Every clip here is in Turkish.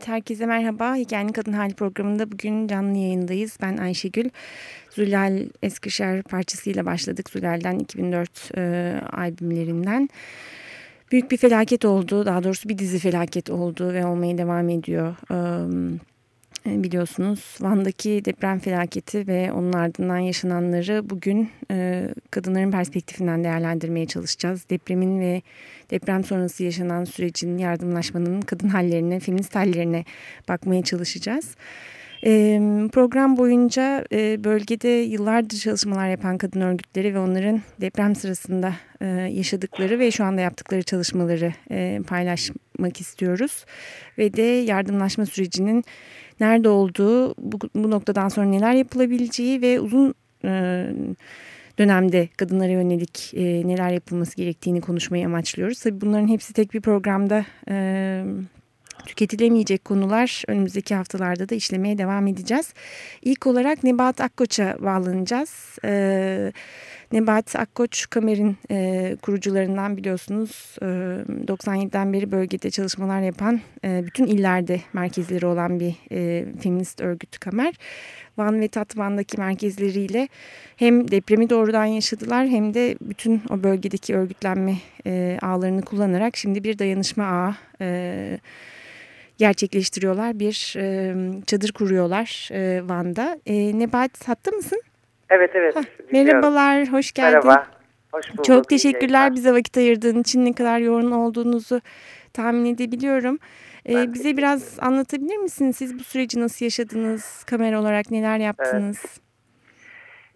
Evet, herkese merhaba. Hikayenin Kadın Hali programında bugün canlı yayındayız. Ben Ayşegül. Zülal Eskişehir parçasıyla başladık. Zülal'den 2004 e, albümlerinden. Büyük bir felaket oldu. Daha doğrusu bir dizi felaket oldu ve olmaya devam ediyor. E, biliyorsunuz Van'daki deprem felaketi ve onun ardından yaşananları bugün e, kadınların perspektifinden değerlendirmeye çalışacağız. Depremin ve deprem sonrası yaşanan sürecin yardımlaşmanın kadın hallerine, feminist hallerine bakmaya çalışacağız. Program boyunca bölgede yıllardır çalışmalar yapan kadın örgütleri ve onların deprem sırasında yaşadıkları ve şu anda yaptıkları çalışmaları paylaşmak istiyoruz. Ve de yardımlaşma sürecinin nerede olduğu, bu, noktadan sonra neler yapılabileceği ve uzun dönemde kadınlara yönelik e, neler yapılması gerektiğini konuşmayı amaçlıyoruz. Tabii bunların hepsi tek bir programda e, tüketilemeyecek konular önümüzdeki haftalarda da işlemeye devam edeceğiz. İlk olarak Nebahat Akkoç'a bağlanacağız. Ee, Nebahat Akkoç Kamer'in e, kurucularından biliyorsunuz e, 97'den beri bölgede çalışmalar yapan e, bütün illerde merkezleri olan bir e, feminist örgüt Kamer. Van ve Tatvan'daki merkezleriyle hem depremi doğrudan yaşadılar hem de bütün o bölgedeki örgütlenme e, ağlarını kullanarak şimdi bir dayanışma ağı e, gerçekleştiriyorlar. Bir e, çadır kuruyorlar e, Van'da. E, Nebahat hatta mısın? Evet evet. Hah, merhabalar, hoş geldin. Merhaba. Hoş bulduk. Çok teşekkürler bize vakit ayırdığın için ne kadar yoğun olduğunuzu tahmin edebiliyorum. Ee, bize biraz anlatabilir misiniz? Siz bu süreci nasıl yaşadınız? Kamera olarak neler yaptınız?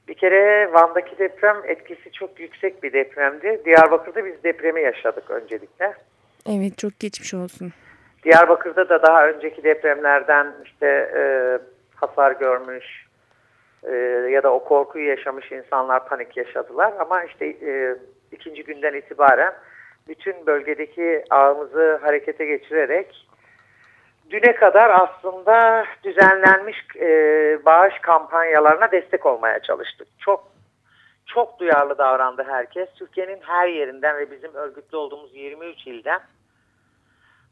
Bir kere Van'daki deprem etkisi çok yüksek bir depremdi. Diyarbakır'da biz depremi yaşadık öncelikle. Evet çok geçmiş olsun. Diyarbakır'da da daha önceki depremlerden işte e, hasar görmüş e, ya da o korkuyu yaşamış insanlar panik yaşadılar. Ama işte e, ikinci günden itibaren bütün bölgedeki ağımızı harekete geçirerek düne kadar aslında düzenlenmiş e, bağış kampanyalarına destek olmaya çalıştık. Çok çok duyarlı davrandı herkes. Türkiye'nin her yerinden ve bizim örgütlü olduğumuz 23 ilden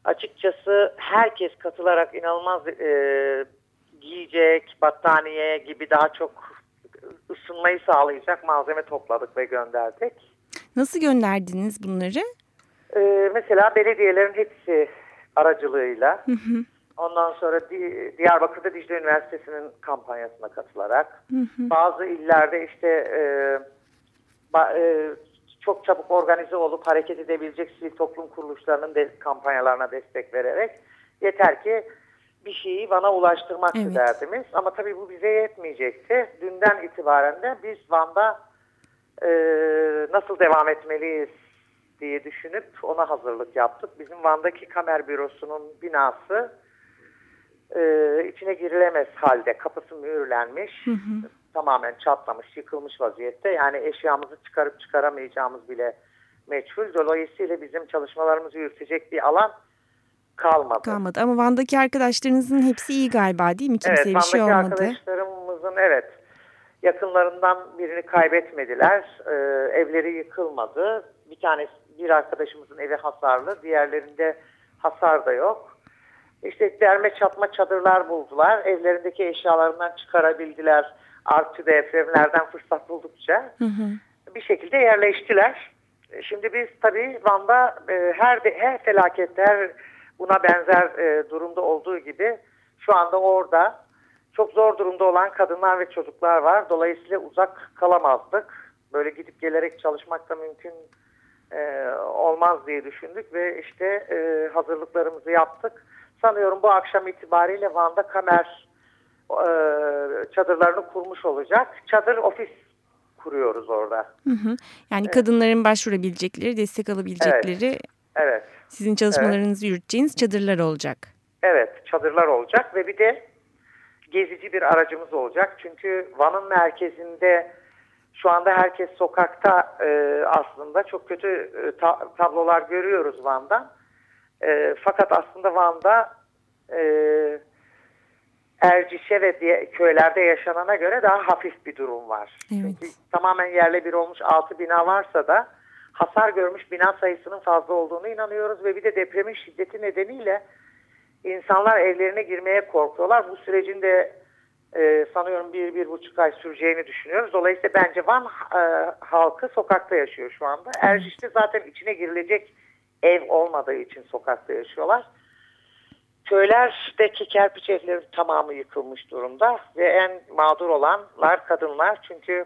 açıkçası herkes katılarak inanılmaz e, giyecek, battaniye gibi daha çok ısınmayı sağlayacak malzeme topladık ve gönderdik. Nasıl gönderdiniz bunları? Ee, mesela belediyelerin hepsi aracılığıyla Hı hı. ondan sonra Di- Diyarbakır'da Dicle Üniversitesi'nin kampanyasına katılarak Hı hı. bazı illerde işte e, ba- e, çok çabuk organize olup hareket edebilecek sivil toplum kuruluşlarının de kampanyalarına destek vererek yeter ki bir şeyi Van'a ulaştırmak Evet. derdimiz. Ama tabii bu bize yetmeyecekti. Dünden itibaren de biz Van'da e, nasıl devam etmeliyiz diye düşünüp ona hazırlık yaptık. Bizim Van'daki kamer bürosunun binası e, içine girilemez halde kapısı mühürlenmiş. Hı hı. Tamamen çatlamış, yıkılmış vaziyette. Yani eşyamızı çıkarıp çıkaramayacağımız bile meçhul. Dolayısıyla bizim çalışmalarımızı yürütecek bir alan kalmadı. Kalmadı ama Van'daki arkadaşlarınızın hepsi iyi galiba değil mi? Kimseye evet, bir şey Van'daki olmadı. arkadaşlarımızın evet yakınlarından birini kaybetmediler. Ee, evleri yıkılmadı. Bir tane bir arkadaşımızın evi hasarlı, diğerlerinde hasar da yok. İşte derme çatma çadırlar buldular. Evlerindeki eşyalarından çıkarabildiler. Artı depremlerden fırsat buldukça Hı hı. bir şekilde yerleştiler. Şimdi biz tabii Van'da e, her her felakette her buna benzer e, durumda olduğu gibi şu anda orada çok zor durumda olan kadınlar ve çocuklar var. Dolayısıyla uzak kalamazdık. Böyle gidip gelerek çalışmak da mümkün e, olmaz diye düşündük ve işte e, hazırlıklarımızı yaptık. Sanıyorum bu akşam itibariyle Van'da kamer e, çadırlarını kurmuş olacak. Çadır ofis kuruyoruz orada. Hı hı. Yani kadınların başvurabilecekleri, destek alabilecekleri Evet. Sizin çalışmalarınızı yürüteceğiniz çadırlar olacak. Evet, çadırlar olacak ve bir de gezici bir aracımız olacak. Çünkü Van'ın merkezinde şu anda herkes sokakta e, aslında çok kötü e, ta- tablolar görüyoruz Van'dan. E, fakat aslında Van'da e, Erciş'e ve diye, köylerde yaşanana göre daha hafif bir durum var. Evet. Çünkü tamamen yerle bir olmuş 6 bina varsa da hasar görmüş bina sayısının fazla olduğunu inanıyoruz ve bir de depremin şiddeti nedeniyle insanlar evlerine girmeye korkuyorlar. Bu sürecin de e, sanıyorum bir, bir buçuk ay süreceğini düşünüyoruz. Dolayısıyla bence Van e, halkı sokakta yaşıyor şu anda. Erciş'te zaten içine girilecek ev olmadığı için sokakta yaşıyorlar. Köylerdeki kerpiç evlerin tamamı yıkılmış durumda ve en mağdur olanlar kadınlar çünkü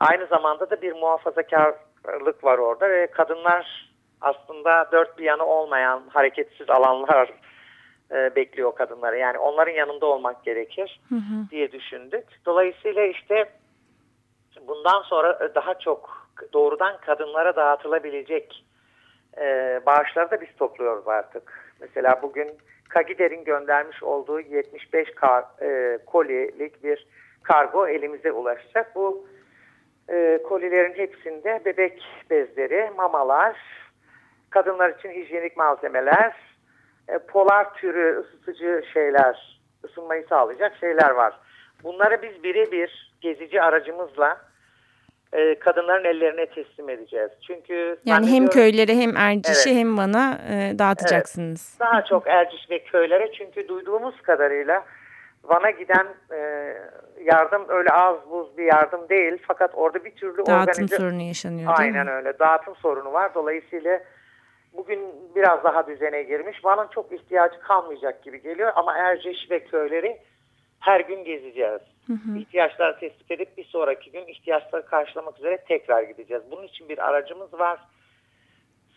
aynı zamanda da bir muhafazakarlık var orada ve kadınlar aslında dört bir yanı olmayan hareketsiz alanlar e, bekliyor kadınları. Yani onların yanında olmak gerekir Hı hı. diye düşündük. Dolayısıyla işte bundan sonra daha çok doğrudan kadınlara dağıtılabilecek e, bağışları da biz topluyoruz artık. Mesela bugün Kagider'in göndermiş olduğu 75 kar, e, kolilik bir kargo elimize ulaşacak. Bu e, kolilerin hepsinde bebek bezleri, mamalar, kadınlar için hijyenik malzemeler, e, polar türü ısıtıcı şeyler, ısınmayı sağlayacak şeyler var. Bunları biz birebir gezici aracımızla e, kadınların ellerine teslim edeceğiz. Çünkü Yani hem köylere hem Erciş'e Evet. hem Van'a e, dağıtacaksınız. daha çok Erciş ve köylere çünkü duyduğumuz kadarıyla Van'a giden e, yardım öyle az buz bir yardım değil fakat orada bir türlü Dağıtım organize sorunu yaşanıyor aynen öyle dağıtım sorunu var dolayısıyla bugün biraz daha düzene girmiş Van'ın çok ihtiyacı kalmayacak gibi geliyor ama Erciş ve köyleri her gün gezeceğiz. İhtiyaçları tespit edip bir sonraki gün ihtiyaçları karşılamak üzere tekrar gideceğiz. Bunun için bir aracımız var.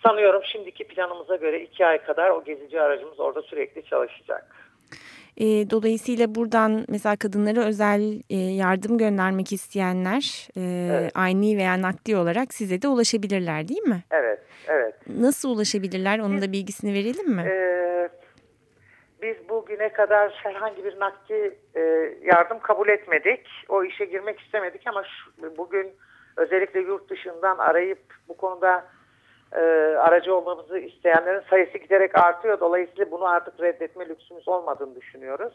Sanıyorum şimdiki planımıza göre iki ay kadar o gezici aracımız orada sürekli çalışacak. E, dolayısıyla buradan mesela kadınlara özel e, yardım göndermek isteyenler e, Evet. aynı veya nakdi olarak size de ulaşabilirler değil mi? Evet, evet. Nasıl ulaşabilirler? Onun da bilgisini verelim mi? Ee, biz bugüne kadar herhangi bir nakdi e, yardım kabul etmedik. O işe girmek istemedik ama şu- bugün özellikle yurt dışından arayıp bu konuda e, aracı olmamızı isteyenlerin sayısı giderek artıyor. Dolayısıyla bunu artık reddetme lüksümüz olmadığını düşünüyoruz.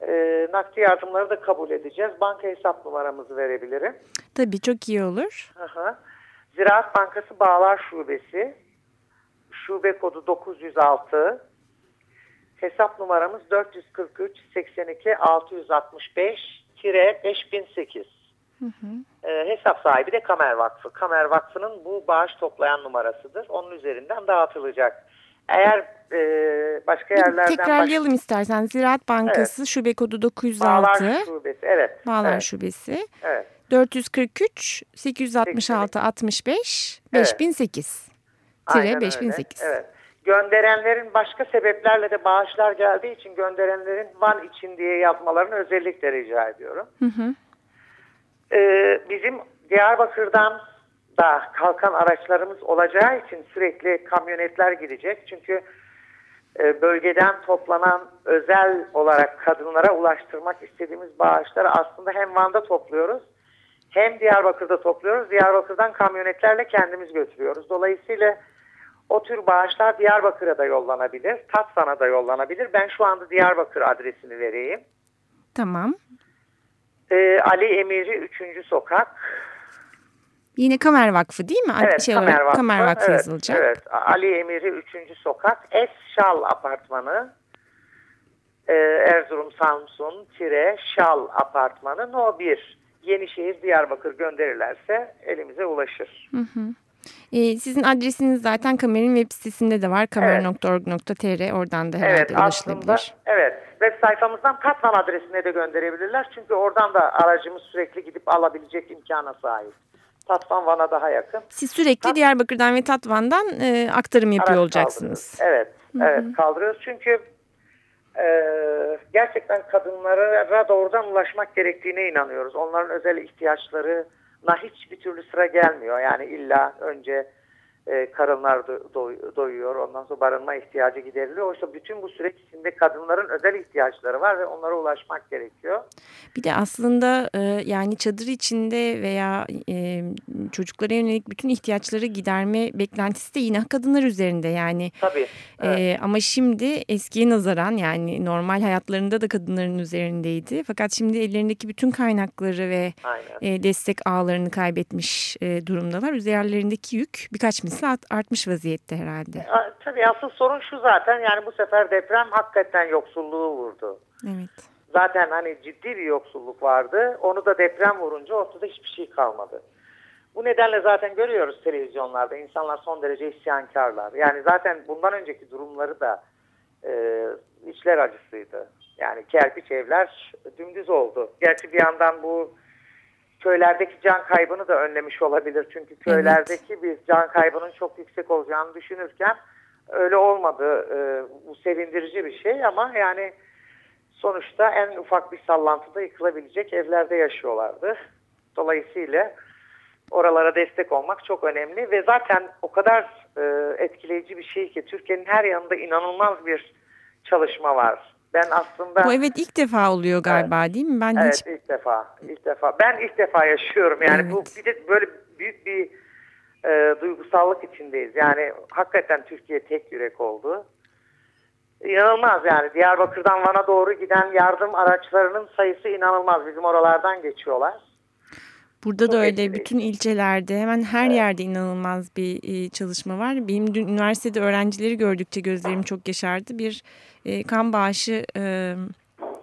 E, nakdi yardımları da kabul edeceğiz. Banka hesap numaramızı verebilirim. Tabii çok iyi olur. Aha. Ziraat Bankası Bağlar Şubesi. Şube kodu 906. Hesap numaramız 443 82 665 5008. Ee, hesap sahibi de Kamer Vakfı. Kamer Vakfı'nın bu bağış toplayan numarasıdır. Onun üzerinden dağıtılacak. Eğer e, başka yerlerden Tekrarlayalım istersen. Ziraat Bankası Şube kodu 906. Bağlar Şubesi. Evet. Bağlar evet, Şubesi. evet. 443 866 65 Evet. 5008. Aynen Tire öyle. 5008. Evet. Gönderenlerin başka sebeplerle de bağışlar geldiği için gönderenlerin Van için diye yazmalarını özellikle rica ediyorum. Hı hı. Ee, bizim Diyarbakır'dan da kalkan araçlarımız olacağı için sürekli kamyonetler gidecek. Çünkü e, bölgeden toplanan özel olarak kadınlara ulaştırmak istediğimiz bağışları aslında hem Van'da topluyoruz hem Diyarbakır'da topluyoruz. Diyarbakır'dan kamyonetlerle kendimiz götürüyoruz. Dolayısıyla o tür bağışlar Diyarbakır'a da yollanabilir, Tatvan'a da yollanabilir. Ben şu anda Diyarbakır adresini vereyim. Tamam. Ee, Ali Emiri 3. Sokak. Yine Kamer Vakfı değil mi? Evet, şey Kamer Vakfı. Kamer Vakfı evet, yazılacak. Evet, Ali Emiri 3. Sokak. Es Şal Apartmanı. Ee, Erzurum Samsun Tire Şal Apartmanı No 1. Yenişehir Diyarbakır gönderirlerse elimize ulaşır. Ee, sizin adresiniz zaten Kamer'in web sitesinde de var. kamer.org.tr oradan da herhalde Evet aslında ulaşılabilir. evet web sayfamızdan Tatvan adresine de gönderebilirler. Çünkü oradan da aracımız sürekli gidip alabilecek imkana sahip. Tatvan Van'a daha yakın. Siz sürekli Tat- Diyarbakır'dan ve Tatvan'dan e, aktarım yapıyor Araç olacaksınız. kaldırıyoruz. Evet, evet kaldırıyoruz. Çünkü e, gerçekten kadınlara doğrudan ulaşmak gerektiğine inanıyoruz. Onların özel ihtiyaçlarına hiçbir türlü sıra gelmiyor. Yani illa önce e, karınlar do- doy- doyuyor, ondan sonra barınma ihtiyacı gideriliyor. Oysa bütün bu süreç içinde kadınların özel ihtiyaçları var ve onlara ulaşmak gerekiyor. Bir de aslında e, yani çadır içinde veya e, çocuklara yönelik bütün ihtiyaçları giderme beklentisi de yine kadınlar üzerinde yani. Tabii. evet. E, ama şimdi eskiye nazaran yani normal hayatlarında da kadınların üzerindeydi. Fakat şimdi ellerindeki bütün kaynakları ve Aynen. e, destek ağlarını kaybetmiş e, durumdalar. Üzerlerindeki yük birkaç art- artmış vaziyette herhalde. Tabii asıl sorun şu zaten yani bu sefer deprem hakikaten yoksulluğu vurdu. Evet. Zaten hani ciddi bir yoksulluk vardı. Onu da deprem vurunca ortada hiçbir şey kalmadı. Bu nedenle zaten görüyoruz televizyonlarda insanlar son derece isyankarlar. Yani zaten bundan önceki durumları da e, içler acısıydı. Yani kerpiç evler dümdüz oldu. Gerçi bir yandan bu köylerdeki can kaybını da önlemiş olabilir. Çünkü köylerdeki bir can kaybının çok yüksek olacağını düşünürken öyle olmadı. E, bu sevindirici bir şey ama yani sonuçta en ufak bir sallantıda yıkılabilecek evlerde yaşıyorlardı. Dolayısıyla oralara destek olmak çok önemli ve zaten o kadar e, etkileyici bir şey ki Türkiye'nin her yanında inanılmaz bir çalışma var. Ben aslında Bu evet ilk defa oluyor galiba değil mi? Ben evet hiç ilk defa ilk defa ben ilk defa yaşıyorum yani bu Evet. bir de böyle büyük bir e, duygusallık içindeyiz. Yani hakikaten Türkiye tek yürek oldu. İnanılmaz yani Diyarbakır'dan Van'a doğru giden yardım araçlarının sayısı inanılmaz. Bizim oralardan geçiyorlar. Burada Çok da öyle etkileyici. bütün ilçelerde hemen her yerde inanılmaz bir e, çalışma var. Benim dün üniversitede öğrencileri gördükçe gözlerim çok yaşardı. Bir e, kan bağışı e,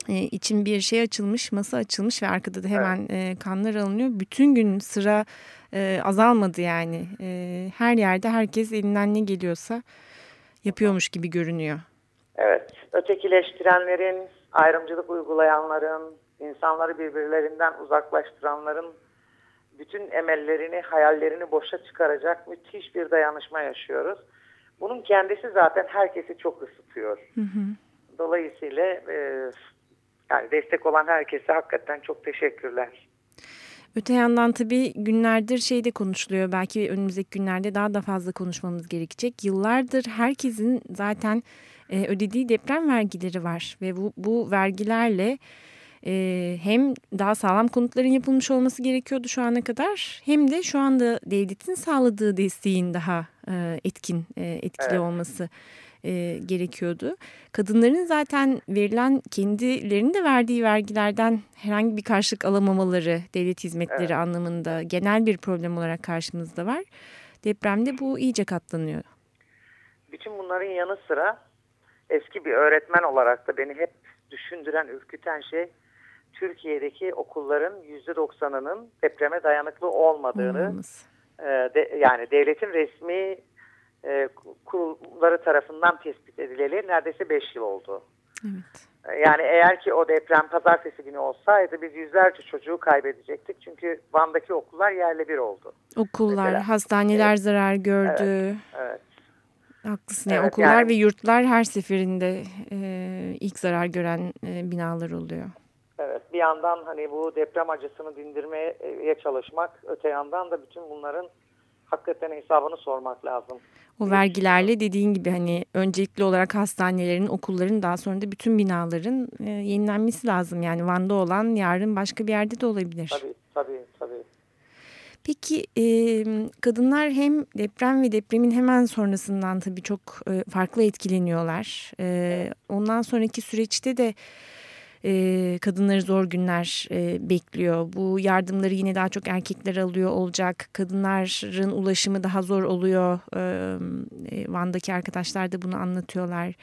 e, için bir şey açılmış, masa açılmış ve arkada da hemen e, kanlar alınıyor. Bütün gün sıra e, azalmadı yani. E, her yerde herkes elinden ne geliyorsa yapıyormuş gibi görünüyor. Evet, ötekileştirenlerin, ayrımcılık uygulayanların, insanları birbirlerinden uzaklaştıranların bütün emellerini, hayallerini boşa çıkaracak müthiş bir dayanışma yaşıyoruz. Bunun kendisi zaten herkesi çok ısıtıyor. Dolayısıyla e, yani destek olan herkese hakikaten çok teşekkürler. Öte yandan tabii günlerdir şey de konuşuluyor. Belki önümüzdeki günlerde daha da fazla konuşmamız gerekecek. Yıllardır herkesin zaten e, ödediği deprem vergileri var. Ve bu, bu vergilerle e, hem daha sağlam konutların yapılmış olması gerekiyordu şu ana kadar. Hem de şu anda devletin sağladığı desteğin daha e, etkin, e, etkili evet. olması e, gerekiyordu. Kadınların zaten verilen kendilerinin de verdiği vergilerden herhangi bir karşılık alamamaları devlet hizmetleri evet. anlamında genel bir problem olarak karşımızda var. Depremde bu iyice katlanıyor. Bütün bunların yanı sıra eski bir öğretmen olarak da beni hep düşündüren, ürküten şey Türkiye'deki okulların %90'ının depreme dayanıklı olmadığını, e, de, yani devletin resmi e, kurulları tarafından tespit edileli neredeyse 5 yıl oldu. Evet. E, yani eğer ki o deprem pazartesi günü olsaydı biz yüzlerce çocuğu kaybedecektik. Çünkü Van'daki okullar yerle bir oldu. Okullar, Mesela. hastaneler evet. zarar gördü. Evet. evet. Haklısın. Evet, okullar yani, ve yurtlar her seferinde e, ilk zarar gören e, binalar oluyor. Evet bir yandan hani bu deprem acısını dindirmeye çalışmak öte yandan da bütün bunların hakikaten hesabını sormak lazım. O vergilerle dediğin gibi hani öncelikli olarak hastanelerin, okulların daha sonra da bütün binaların e, yenilenmesi lazım. Yani Van'da olan yarın başka bir yerde de olabilir. Tabii tabii tabii. Peki e, kadınlar hem deprem ve depremin hemen sonrasından tabii çok e, farklı etkileniyorlar. E, ondan sonraki süreçte de e, kadınları zor günler e, bekliyor. Bu yardımları yine daha çok erkekler alıyor olacak. Kadınların ulaşımı daha zor oluyor. E, Van'daki arkadaşlar da bunu anlatıyorlar.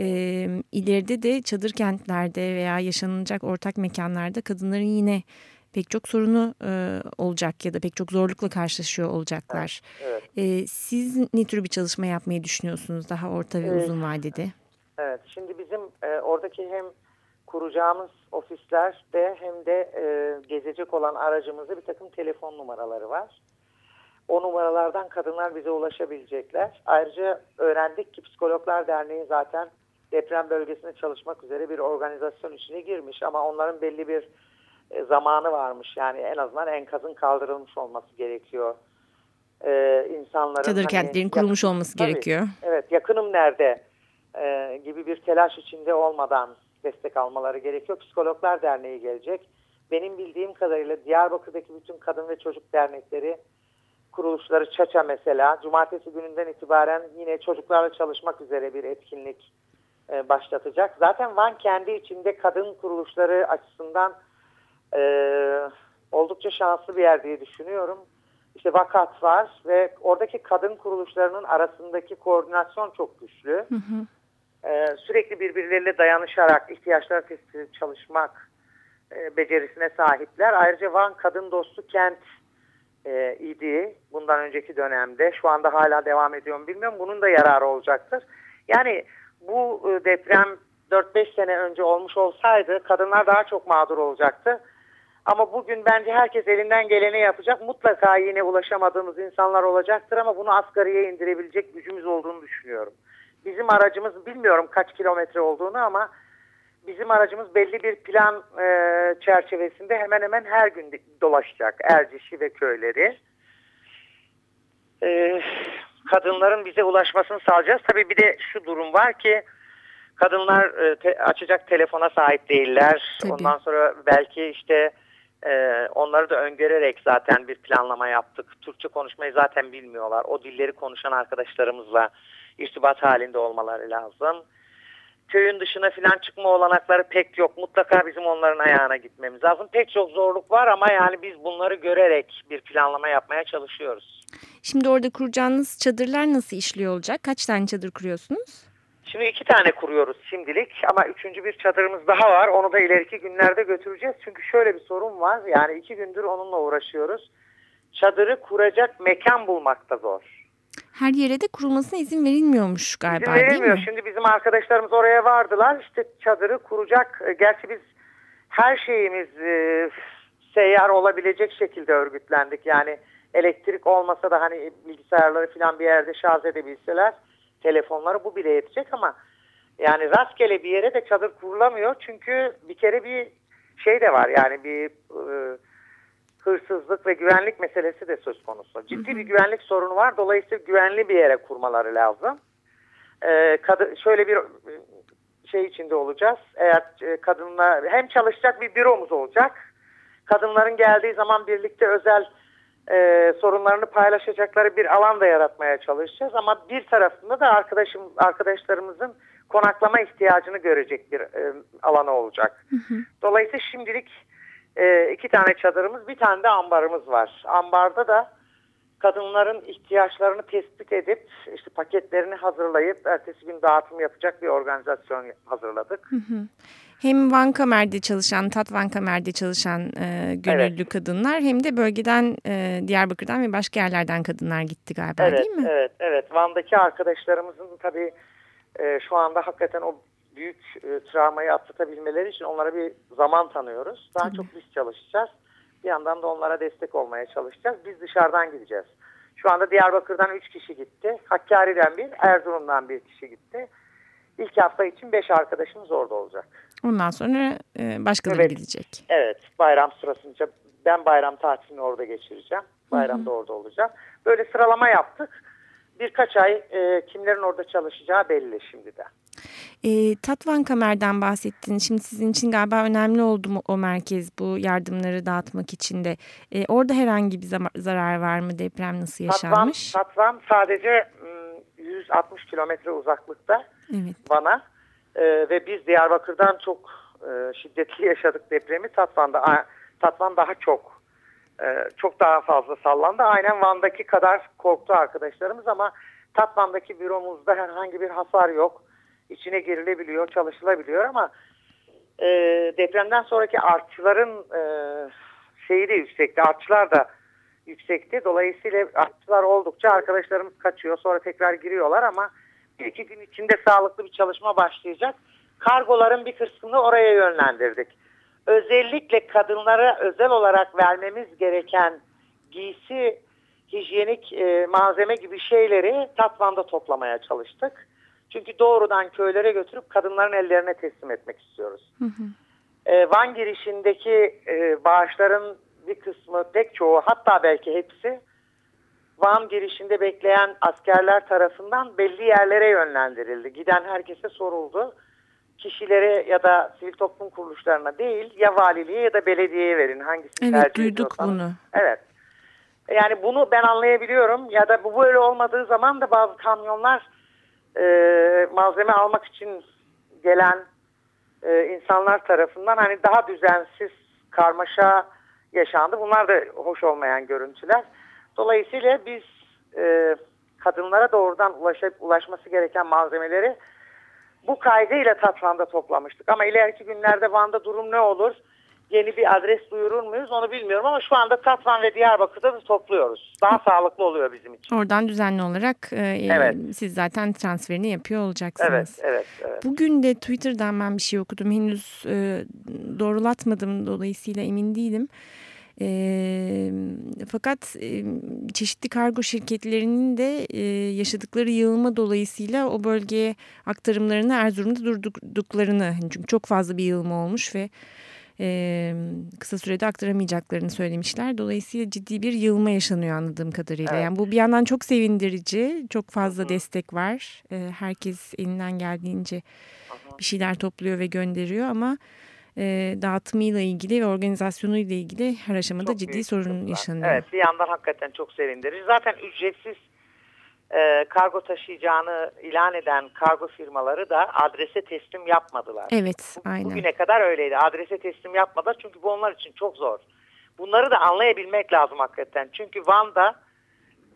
E, ileride de çadır kentlerde veya yaşanılacak ortak mekanlarda kadınların yine pek çok sorunu e, olacak ya da pek çok zorlukla karşılaşıyor olacaklar. Evet, evet. E, siz ne tür bir çalışma yapmayı düşünüyorsunuz daha orta ve evet. uzun vadede? Evet, şimdi bizim e, oradaki hem kuracağımız ofislerde hem de e, gezecek olan aracımızda bir takım telefon numaraları var. O numaralardan kadınlar bize ulaşabilecekler. Ayrıca öğrendik ki Psikologlar Derneği zaten deprem bölgesinde çalışmak üzere bir organizasyon içine girmiş ama onların belli bir e, zamanı varmış. Yani en azından enkazın kaldırılmış olması gerekiyor. Ee, insanların Çadır hani, kentlerin kurulmuş yakın, olması tabii, gerekiyor. Evet yakınım nerede e, gibi bir telaş içinde olmadan destek almaları gerekiyor. Psikologlar Derneği gelecek. Benim bildiğim kadarıyla Diyarbakır'daki bütün kadın ve çocuk dernekleri kuruluşları Çaça mesela cumartesi gününden itibaren yine çocuklarla çalışmak üzere bir etkinlik e, başlatacak. Zaten Van kendi içinde kadın kuruluşları açısından e, oldukça şanslı bir yer diye düşünüyorum. İşte vakat var ve oradaki kadın kuruluşlarının arasındaki koordinasyon çok güçlü. Hı hı. Ee, sürekli birbirleriyle dayanışarak ihtiyaçlar tespiti çalışmak e, becerisine sahipler. Ayrıca Van kadın dostu kent e, idi bundan önceki dönemde. Şu anda hala devam ediyor mu bilmiyorum. Bunun da yararı olacaktır. Yani bu e, deprem 4-5 sene önce olmuş olsaydı kadınlar daha çok mağdur olacaktı. Ama bugün bence herkes elinden geleni yapacak. Mutlaka yine ulaşamadığımız insanlar olacaktır ama bunu asgariye indirebilecek gücümüz olduğunu düşünüyorum. Bizim aracımız bilmiyorum kaç kilometre olduğunu ama bizim aracımız belli bir plan e, çerçevesinde hemen hemen her gün dolaşacak Erciş'i ve köyleri. E, kadınların bize ulaşmasını sağlayacağız. Tabii bir de şu durum var ki kadınlar e, te, açacak telefona sahip değiller. Tabii. Ondan sonra belki işte e, onları da öngörerek zaten bir planlama yaptık. Türkçe konuşmayı zaten bilmiyorlar. O dilleri konuşan arkadaşlarımızla irtibat halinde olmaları lazım. Köyün dışına filan çıkma olanakları pek yok. Mutlaka bizim onların ayağına gitmemiz lazım. Pek çok zorluk var ama yani biz bunları görerek bir planlama yapmaya çalışıyoruz. Şimdi orada kuracağınız çadırlar nasıl işliyor olacak? Kaç tane çadır kuruyorsunuz? Şimdi iki tane kuruyoruz şimdilik ama üçüncü bir çadırımız daha var. Onu da ileriki günlerde götüreceğiz. Çünkü şöyle bir sorun var. Yani iki gündür onunla uğraşıyoruz. Çadırı kuracak mekan bulmakta zor her yere de kurulmasına izin verilmiyormuş galiba izin verilmiyor. değil mi? Şimdi bizim arkadaşlarımız oraya vardılar. İşte çadırı kuracak. E, gerçi biz her şeyimiz e, seyyar olabilecek şekilde örgütlendik. Yani elektrik olmasa da hani bilgisayarları falan bir yerde şarj edebilseler telefonları bu bile yetecek ama Yani rastgele bir yere de çadır kurulamıyor. Çünkü bir kere bir şey de var yani bir e, hırsızlık ve güvenlik meselesi de söz konusu. Ciddi bir güvenlik sorunu var. Dolayısıyla güvenli bir yere kurmaları lazım. E, kadı, şöyle bir şey içinde olacağız. Eğer e, kadınla hem çalışacak bir büromuz olacak. Kadınların geldiği zaman birlikte özel e, sorunlarını paylaşacakları bir alan da yaratmaya çalışacağız. Ama bir tarafında da arkadaşım arkadaşlarımızın konaklama ihtiyacını görecek bir e, alanı olacak. Hı hı. Dolayısıyla şimdilik e, iki tane çadırımız, bir tane de ambarımız var. Ambarda da kadınların ihtiyaçlarını tespit edip işte paketlerini hazırlayıp ertesi gün dağıtım yapacak bir organizasyon hazırladık. Hı hı. Hem Van Kamer'de çalışan, Tat Van Kamer'de çalışan e, gönüllü evet. kadınlar hem de bölgeden e, Diyarbakır'dan ve başka yerlerden kadınlar gitti galiba evet, değil mi? Evet, evet. Van'daki arkadaşlarımızın tabii e, şu anda hakikaten o büyük e, travmayı atlatabilmeleri için onlara bir zaman tanıyoruz. Daha Tabii. çok biz çalışacağız. Bir yandan da onlara destek olmaya çalışacağız. Biz dışarıdan gideceğiz. Şu anda Diyarbakır'dan 3 kişi gitti. Hakkari'den bir, Erzurum'dan bir kişi gitti. İlk hafta için 5 arkadaşımız orada olacak. Ondan sonra e, başkaları evet, gidecek. Evet. Bayram sırasında ben bayram tatilini orada geçireceğim. Bayramda Hı -hı. orada olacağım. Böyle sıralama yaptık. Birkaç ay e, kimlerin orada çalışacağı belli şimdiden. E, Tatvan Kamer'den bahsettin. Şimdi sizin için galiba önemli oldu mu o merkez bu yardımları dağıtmak için de. E, orada herhangi bir zarar var mı? Deprem nasıl yaşanmış? Tatvan, Tatvan sadece 160 kilometre uzaklıkta evet. Van'a e, ve biz Diyarbakır'dan çok e, şiddetli yaşadık depremi. Tatvan'da Tatvan daha çok e, çok daha fazla sallandı. Aynen Van'daki kadar korktu arkadaşlarımız ama Tatvan'daki büromuzda herhangi bir hasar yok içine girilebiliyor, çalışılabiliyor ama e, depremden sonraki artçıların e, şeyi de yüksekti. Artçılar da yüksekti. Dolayısıyla artçılar oldukça arkadaşlarımız kaçıyor. Sonra tekrar giriyorlar ama bir iki gün içinde sağlıklı bir çalışma başlayacak. Kargoların bir kısmını oraya yönlendirdik. Özellikle kadınlara özel olarak vermemiz gereken giysi, hijyenik e, malzeme gibi şeyleri Tatvan'da toplamaya çalıştık. Çünkü doğrudan köylere götürüp kadınların ellerine teslim etmek istiyoruz. Hı hı. E, Van girişindeki e, bağışların bir kısmı, pek çoğu hatta belki hepsi Van girişinde bekleyen askerler tarafından belli yerlere yönlendirildi. Giden herkese soruldu. Kişilere ya da sivil toplum kuruluşlarına değil ya valiliğe ya da belediyeye verin. Hangisini evet, tercih duyduk bunu. Evet. Yani bunu ben anlayabiliyorum ya da bu böyle olmadığı zaman da bazı kamyonlar e, malzeme almak için gelen e, insanlar tarafından hani daha düzensiz karmaşa yaşandı. Bunlar da hoş olmayan görüntüler. Dolayısıyla biz e, kadınlara doğrudan ulaşıp, ulaşması gereken malzemeleri bu kaygıyla Tatvan'da toplamıştık. Ama ileriki günlerde Van'da durum ne olur? Yeni bir adres duyurur muyuz onu bilmiyorum ama şu anda Tatvan ve Diyarbakır'da da topluyoruz. Daha sağlıklı oluyor bizim için. Oradan düzenli olarak e, e, evet. siz zaten transferini yapıyor olacaksınız. Evet, evet, evet. Bugün de Twitter'dan ben bir şey okudum. Henüz e, doğrulatmadım dolayısıyla emin değilim. E, fakat e, çeşitli kargo şirketlerinin de e, yaşadıkları yığılma dolayısıyla o bölgeye aktarımlarını Erzurum'da durduklarını çünkü çok fazla bir yığılma olmuş ve e, kısa sürede aktaramayacaklarını söylemişler. Dolayısıyla ciddi bir yığılma yaşanıyor anladığım kadarıyla. Evet. Yani bu bir yandan çok sevindirici, çok fazla Hı -hı. destek var. E, herkes elinden geldiğince Hı bir şeyler topluyor ve gönderiyor ama e, dağıtımıyla ilgili ve organizasyonuyla ilgili her aşamada çok ciddi sorun yaşanıyor. Evet bir yandan hakikaten çok sevindirici. Zaten ücretsiz e, kargo taşıyacağını ilan eden kargo firmaları da adrese teslim yapmadılar. Evet, aynen. Bugüne kadar öyleydi. Adrese teslim yapmadılar çünkü bu onlar için çok zor. Bunları da anlayabilmek lazım hakikaten. Çünkü Van'da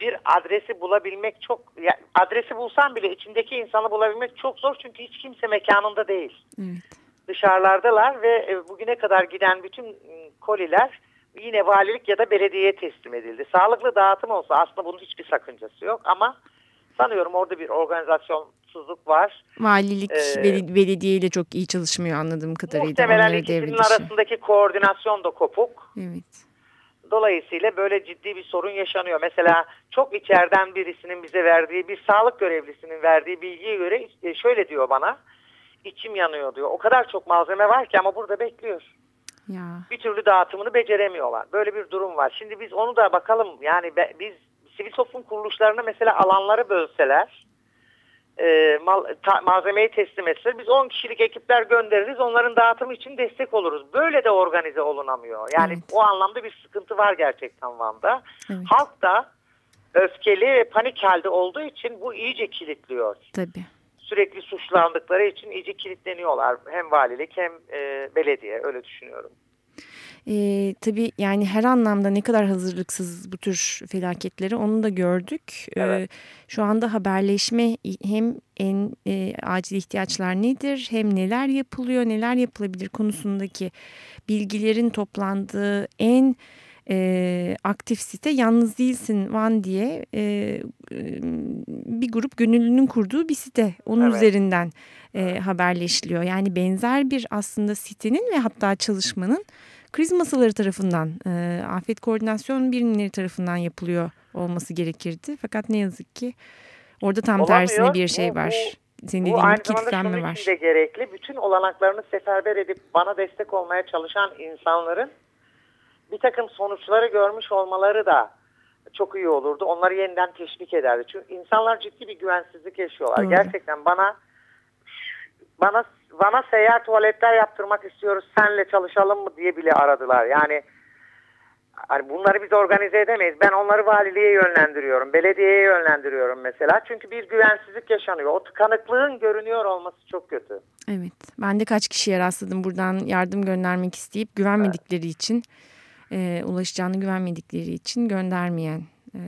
bir adresi bulabilmek çok, ya, adresi bulsan bile içindeki insanı bulabilmek çok zor çünkü hiç kimse mekanında değil. Evet. Dışarılardalar ve e, bugüne kadar giden bütün ıı, koliler yine valilik ya da belediyeye teslim edildi. Sağlıklı dağıtım olsa aslında bunun hiçbir sakıncası yok ama sanıyorum orada bir organizasyonsuzluk var. Valilik ee, belediye ile çok iyi çalışmıyor anladığım kadarıyla. Muhtemelen ikisinin arasındaki koordinasyon da kopuk. Evet. Dolayısıyla böyle ciddi bir sorun yaşanıyor. Mesela çok içeriden birisinin bize verdiği bir sağlık görevlisinin verdiği bilgiye göre şöyle diyor bana. içim yanıyor diyor. O kadar çok malzeme var ki ama burada bekliyor. Ya. Bir türlü dağıtımını beceremiyorlar. Böyle bir durum var. Şimdi biz onu da bakalım yani be, biz sivil toplum kuruluşlarına mesela alanları bölseler e, mal, ta, malzemeyi teslim etseler biz 10 kişilik ekipler göndeririz onların dağıtımı için destek oluruz. Böyle de organize olunamıyor. Yani Evet. o anlamda bir sıkıntı var gerçekten Van'da. Evet. Halk da öfkeli ve panik halde olduğu için bu iyice kilitliyor. Tabii. Sürekli suçlandıkları için iyice kilitleniyorlar. Hem valilik hem e, belediye öyle düşünüyorum. Ee, tabii yani her anlamda ne kadar hazırlıksız bu tür felaketleri onu da gördük. Ee, Evet. şu anda haberleşme hem en e, acil ihtiyaçlar nedir hem neler yapılıyor neler yapılabilir konusundaki bilgilerin toplandığı en e, aktif site Yalnız Değilsin Van diye e, e, bir grup gönüllünün kurduğu bir site. Onun Evet. üzerinden e, haberleşiliyor. Yani benzer bir aslında sitenin ve hatta çalışmanın kriz masaları tarafından, e, afet koordinasyon birimleri tarafından yapılıyor olması gerekirdi. Fakat ne yazık ki orada tam Olamıyor. tersine bir şey Bu- var. Senin Bu dediğin aynı gibi zamanda şunun var. için de gerekli. Bütün olanaklarını seferber edip bana destek olmaya çalışan insanların bir takım sonuçları görmüş olmaları da çok iyi olurdu. Onları yeniden teşvik ederdi. Çünkü insanlar ciddi bir güvensizlik yaşıyorlar. Doğru. Gerçekten bana bana bana seyyar tuvaletler yaptırmak istiyoruz. Senle çalışalım mı diye bile aradılar. Yani Hani bunları biz organize edemeyiz. Ben onları valiliğe yönlendiriyorum. Belediyeye yönlendiriyorum mesela. Çünkü bir güvensizlik yaşanıyor. O tıkanıklığın görünüyor olması çok kötü. Evet. Ben de kaç kişiye rastladım buradan yardım göndermek isteyip güvenmedikleri için, e, ulaşacağını güvenmedikleri için göndermeyen. E,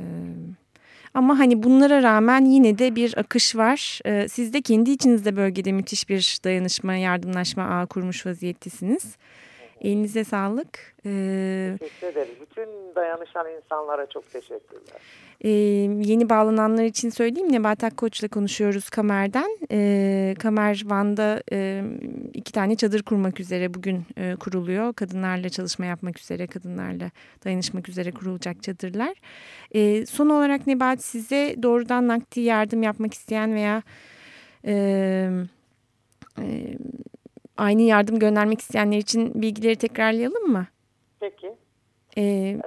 ama hani bunlara rağmen yine de bir akış var. E, siz de kendi içinizde bölgede müthiş bir dayanışma, yardımlaşma ağı kurmuş vaziyettesiniz. Elinize sağlık. E, Teşekkür ederiz. Bütün dayanışan insanlara çok teşekkürler. Ee, yeni bağlananlar için söyleyeyim Nebat Akkoç'la konuşuyoruz Kamer'den. Ee, Kamer Van'da e, iki tane çadır kurmak üzere bugün e, kuruluyor. Kadınlarla çalışma yapmak üzere, kadınlarla dayanışmak üzere kurulacak çadırlar. Ee, son olarak Nebat size doğrudan nakdi yardım yapmak isteyen veya e, e, aynı yardım göndermek isteyenler için bilgileri tekrarlayalım mı? Peki. Ee, Ee,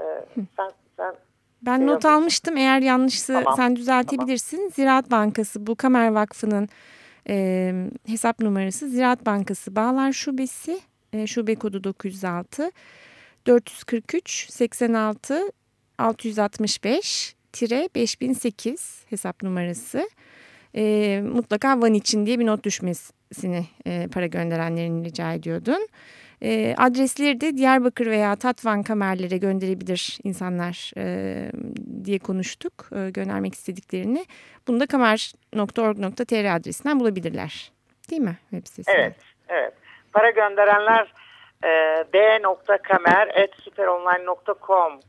sen, sen Ben Şey not almıştım. Eğer yanlışsa Tamam, sen düzeltebilirsin. Ziraat Bankası bu Kamer Vakfı'nın e, hesap numarası. Ziraat Bankası Bağlar Şubesi. E, şube kodu 906 443 86 665 tire 5008 hesap numarası. E, mutlaka Van için diye bir not düşmesini e, para gönderenlerin rica ediyordun. E, adresleri de Diyarbakır veya Tatvan kamerlere gönderebilir insanlar e, diye konuştuk. E, göndermek istediklerini. Bunu da kamer.org.tr adresinden bulabilirler. Değil mi web sitesinde? evet, evet. Para gönderenler e, d.kamer.superonline.com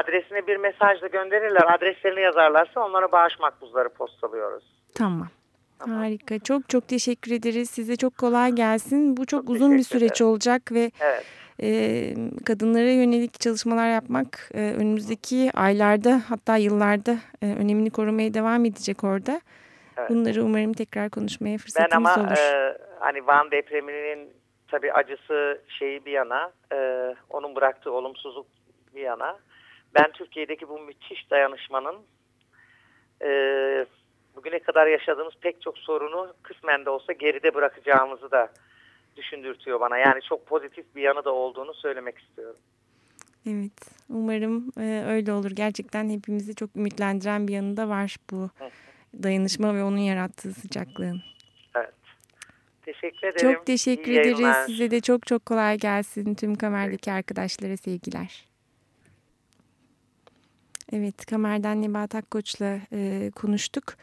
adresine bir mesajla gönderirler. Adreslerini yazarlarsa onlara bağış makbuzları postalıyoruz. Tamam. Harika. Çok çok teşekkür ederiz. Size çok kolay gelsin. Bu çok, Çok uzun bir süreç ederim. olacak ve Evet. e, kadınlara yönelik çalışmalar yapmak e, önümüzdeki aylarda hatta yıllarda e, önemini korumaya devam edecek orada. Evet. Bunları umarım tekrar konuşmaya Ben fırsatımız ama olur. e, hani Van depreminin tabii acısı şeyi bir yana, e, onun bıraktığı olumsuzluk bir yana. Ben Türkiye'deki bu müthiş dayanışmanın e, bugüne kadar yaşadığımız pek çok sorunu kısmen de olsa geride bırakacağımızı da düşündürtüyor bana. Yani çok pozitif bir yanı da olduğunu söylemek istiyorum. Evet, umarım e, öyle olur. Gerçekten hepimizi çok ümitlendiren bir yanı da var bu dayanışma ve onun yarattığı sıcaklığın. Evet. Teşekkür ederim. Çok teşekkür ederiz. Size de çok çok kolay gelsin. Tüm Kamer'deki arkadaşlara sevgiler. Evet, Kamer'den Nebat Akkoç'la e, konuştuk.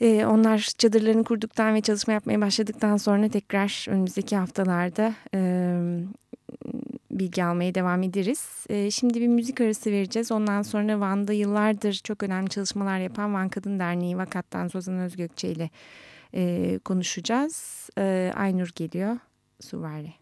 E, onlar çadırlarını kurduktan ve çalışma yapmaya başladıktan sonra tekrar önümüzdeki haftalarda e, bilgi almaya devam ederiz. E, şimdi bir müzik arası vereceğiz. Ondan sonra Van'da yıllardır çok önemli çalışmalar yapan Van Kadın Derneği Vakat'tan Sozan Özgökçe ile e, konuşacağız. E, Aynur geliyor. Suvari.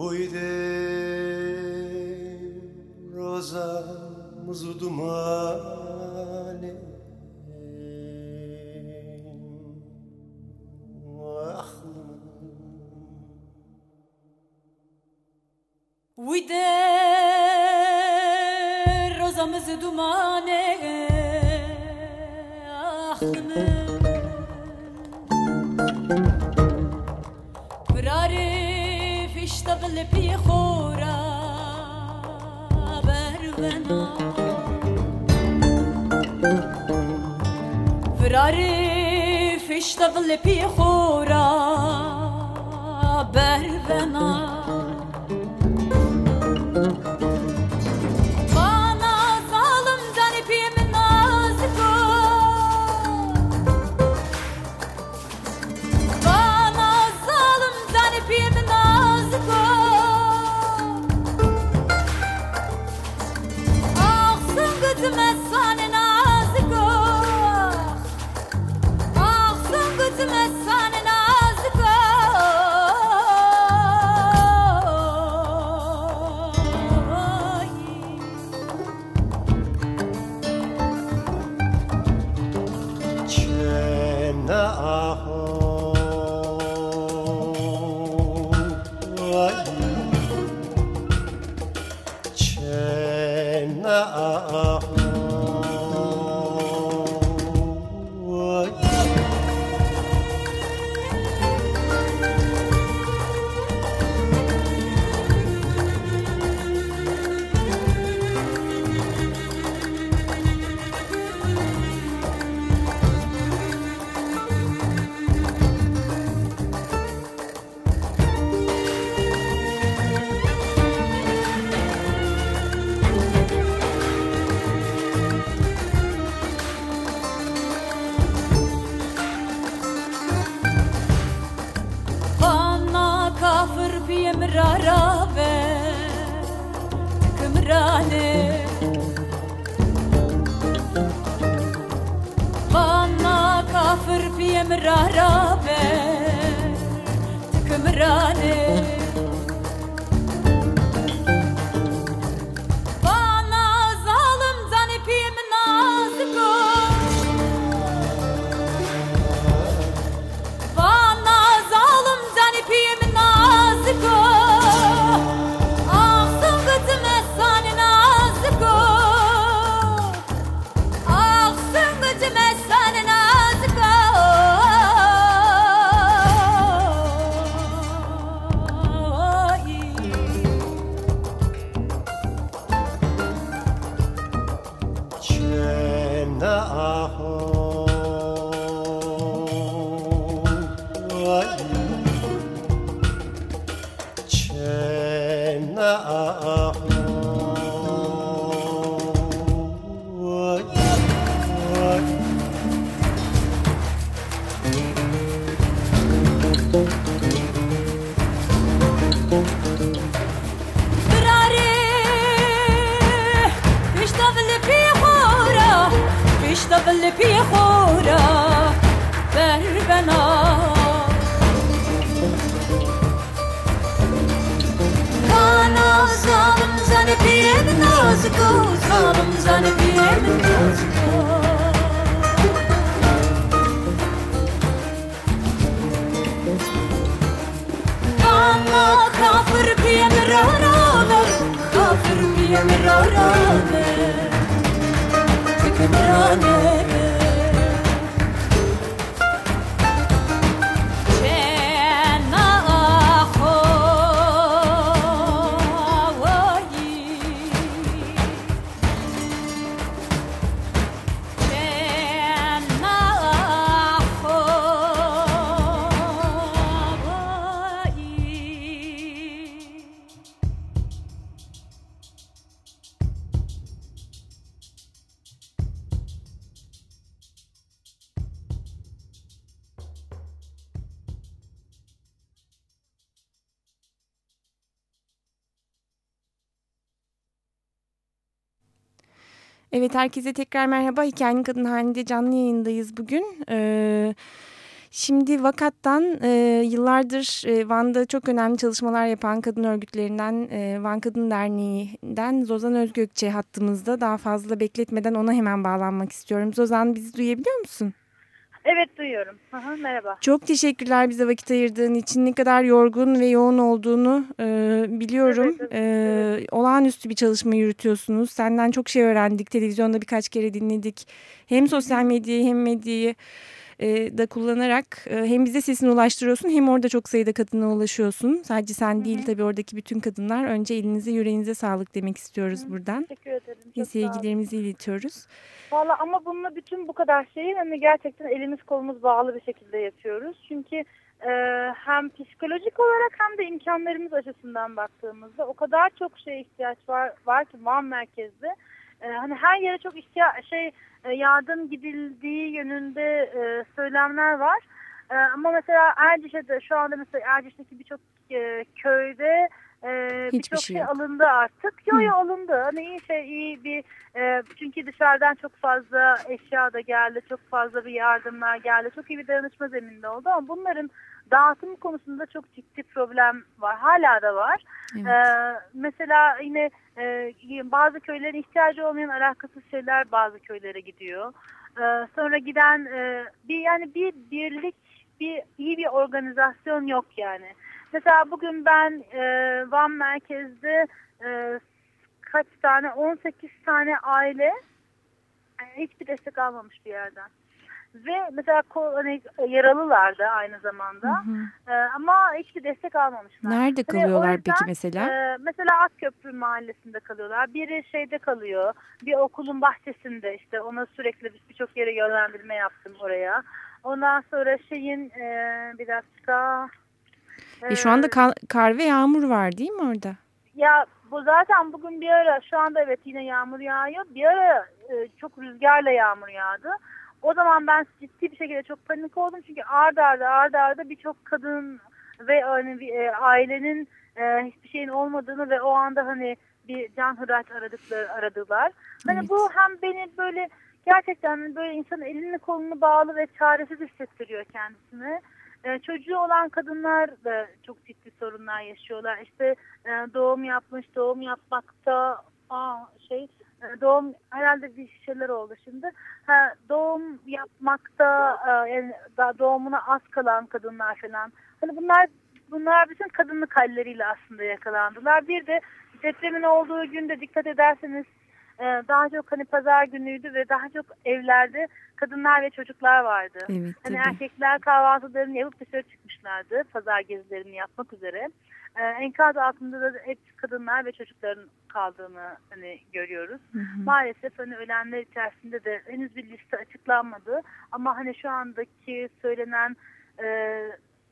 Уйди, роза з тумани, ويدي روزا مز دمانه أخدمه قلبي خورا بربنا فراري فيش قلبي خورا بربنا صبر في مرة رابع تكمراني Evet herkese tekrar merhaba. Hikayenin Kadın Halinde canlı yayındayız bugün. Ee, şimdi Vakat'tan e, yıllardır e, Van'da çok önemli çalışmalar yapan kadın örgütlerinden e, Van Kadın Derneği'nden Zozan Özgökçe hattımızda. Daha fazla bekletmeden ona hemen bağlanmak istiyorum. Zozan bizi duyabiliyor musun? Evet duyuyorum. Aha, merhaba. Çok teşekkürler bize vakit ayırdığın için. Ne kadar yorgun ve yoğun olduğunu e, biliyorum. Evet, evet, E, olağanüstü bir çalışma yürütüyorsunuz. Senden çok şey öğrendik. Televizyonda birkaç kere dinledik. Hem sosyal medyayı hem medyayı e, da kullanarak e, hem bize sesini ulaştırıyorsun hem orada çok sayıda kadına ulaşıyorsun. Sadece sen değil tabii oradaki bütün kadınlar. Önce elinize yüreğinize sağlık demek istiyoruz buradan. Teşekkür ederim. Ve sevgilerimizi iletiyoruz. Valla ama bununla bütün bu kadar şeyi hani gerçekten elimiz kolumuz bağlı bir şekilde yapıyoruz. Çünkü e, hem psikolojik olarak hem de imkanlarımız açısından baktığımızda o kadar çok şeye ihtiyaç var var ki Van merkezde. E, hani her yere çok ihtiyaç şey e, yardım gidildiği yönünde e, söylemler var. E, ama mesela Erciş'te şu anda mesela Erciş'teki birçok e, köyde e, birçok şey şey alındı artık. Yo yo alındı. Hani iyi şey iyi bir e, çünkü dışarıdan çok fazla eşya da geldi, çok fazla bir yardımlar geldi, çok iyi bir dayanışma zemininde oldu ama bunların dağıtım konusunda çok ciddi problem var. Hala da var. Evet. Ee, mesela yine e, bazı köylerin ihtiyacı olmayan alakasız şeyler bazı köylere gidiyor. Ee, sonra giden e, bir yani bir birlik, bir iyi bir organizasyon yok yani. Mesela bugün ben e, Van merkezde e, kaç tane 18 tane aile e, hiçbir destek almamış bir yerden. Ve mesela hani, yaralılar da aynı zamanda Hı hı. E, ama hiçbir destek almamışlar. Nerede Hani kalıyorlar yüzden, peki mesela? e, mesela Akköprü mahallesinde kalıyorlar. Biri şeyde kalıyor. Bir okulun bahçesinde işte ona sürekli bir- birçok yere yönlendirme yaptım oraya. Ondan sonra şeyin e, bir dakika. E, şu anda e, kar, kar ve yağmur var değil mi orada? ya bu zaten bugün bir ara şu anda evet yine yağmur yağıyor. Bir ara e, çok rüzgarla yağmur yağdı. O zaman ben ciddi bir şekilde çok panik oldum. Çünkü arda arda arda arda birçok kadın ve hani e, ailenin e, hiçbir şeyin olmadığını ve o anda hani bir can hıraç aradıkları aradılar. Hani Evet. bu hem beni böyle gerçekten böyle insanın elini kolunu bağlı ve çaresiz hissettiriyor kendisine. E, çocuğu olan kadınlar da çok ciddi sorunlar yaşıyorlar. İşte e, doğum yapmış, doğum yapmakta aa, şey doğum herhalde bir şeyler oldu şimdi. Ha, doğum yapmakta e, yani daha doğumuna az kalan kadınlar falan. Hani bunlar bunlar bütün kadınlık halleriyle aslında yakalandılar. Bir de depremin olduğu günde dikkat ederseniz e, daha çok hani pazar günüydü ve daha çok evlerde kadınlar ve çocuklar vardı. Evet Hani tabii. erkekler kahvaltılarını yapıp dışarı çıkmışlardı pazar gezilerini yapmak üzere. Ee, enkaz altında da hep kadınlar ve çocukların kaldığını hani görüyoruz. Hı hı. Maalesef hani ölenler içerisinde de henüz bir liste açıklanmadı. Ama hani şu andaki söylenen e,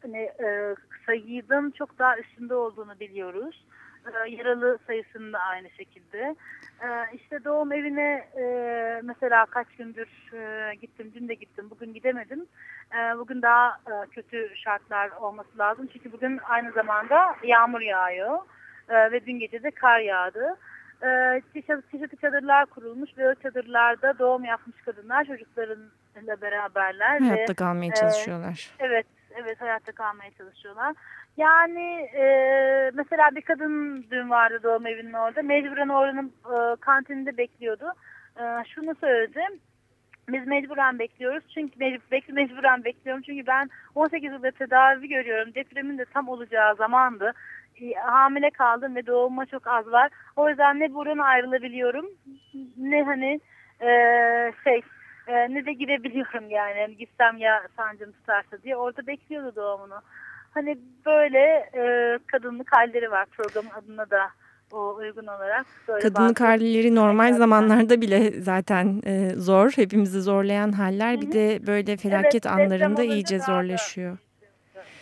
hani, e, sayının çok daha üstünde olduğunu biliyoruz. E, yaralı sayısının da aynı şekilde. E, işte doğum evine e, mesela kaç gündür e, gittim, dün de gittim, bugün gidemedim. E, bugün daha e, kötü şartlar olması lazım. Çünkü bugün aynı zamanda yağmur yağıyor e, ve dün gece de kar yağdı. E, çeşitli, çadırlar kurulmuş ve o çadırlarda doğum yapmış kadınlar çocuklarıyla beraberler. ve, Hayatta kalmaya e, çalışıyorlar. Evet, evet hayatta kalmaya çalışıyorlar. Yani e, mesela bir kadın dün vardı doğum evinin orada. Mecburen oranın e, kantininde bekliyordu. E, şunu söyledi. Biz mecburen bekliyoruz. Çünkü mecbur, mecburen bekliyorum. Çünkü ben 18 yılda tedavi görüyorum. Depremin de tam olacağı zamandı. E, hamile kaldım ve doğuma çok az var. O yüzden ne buradan ayrılabiliyorum ne hani e, şey e, ne de gidebiliyorum yani. Hani gitsem ya sancım tutarsa diye orada bekliyordu doğumunu. Hani böyle e, kadınlık halleri var programın adına da o uygun olarak. Böyle Kadınlık halleri normal Evet. zamanlarda bile zaten e, zor. Hepimizi zorlayan haller. Bir de böyle felaket deprem anlarında iyice daha da- zorlaşıyor.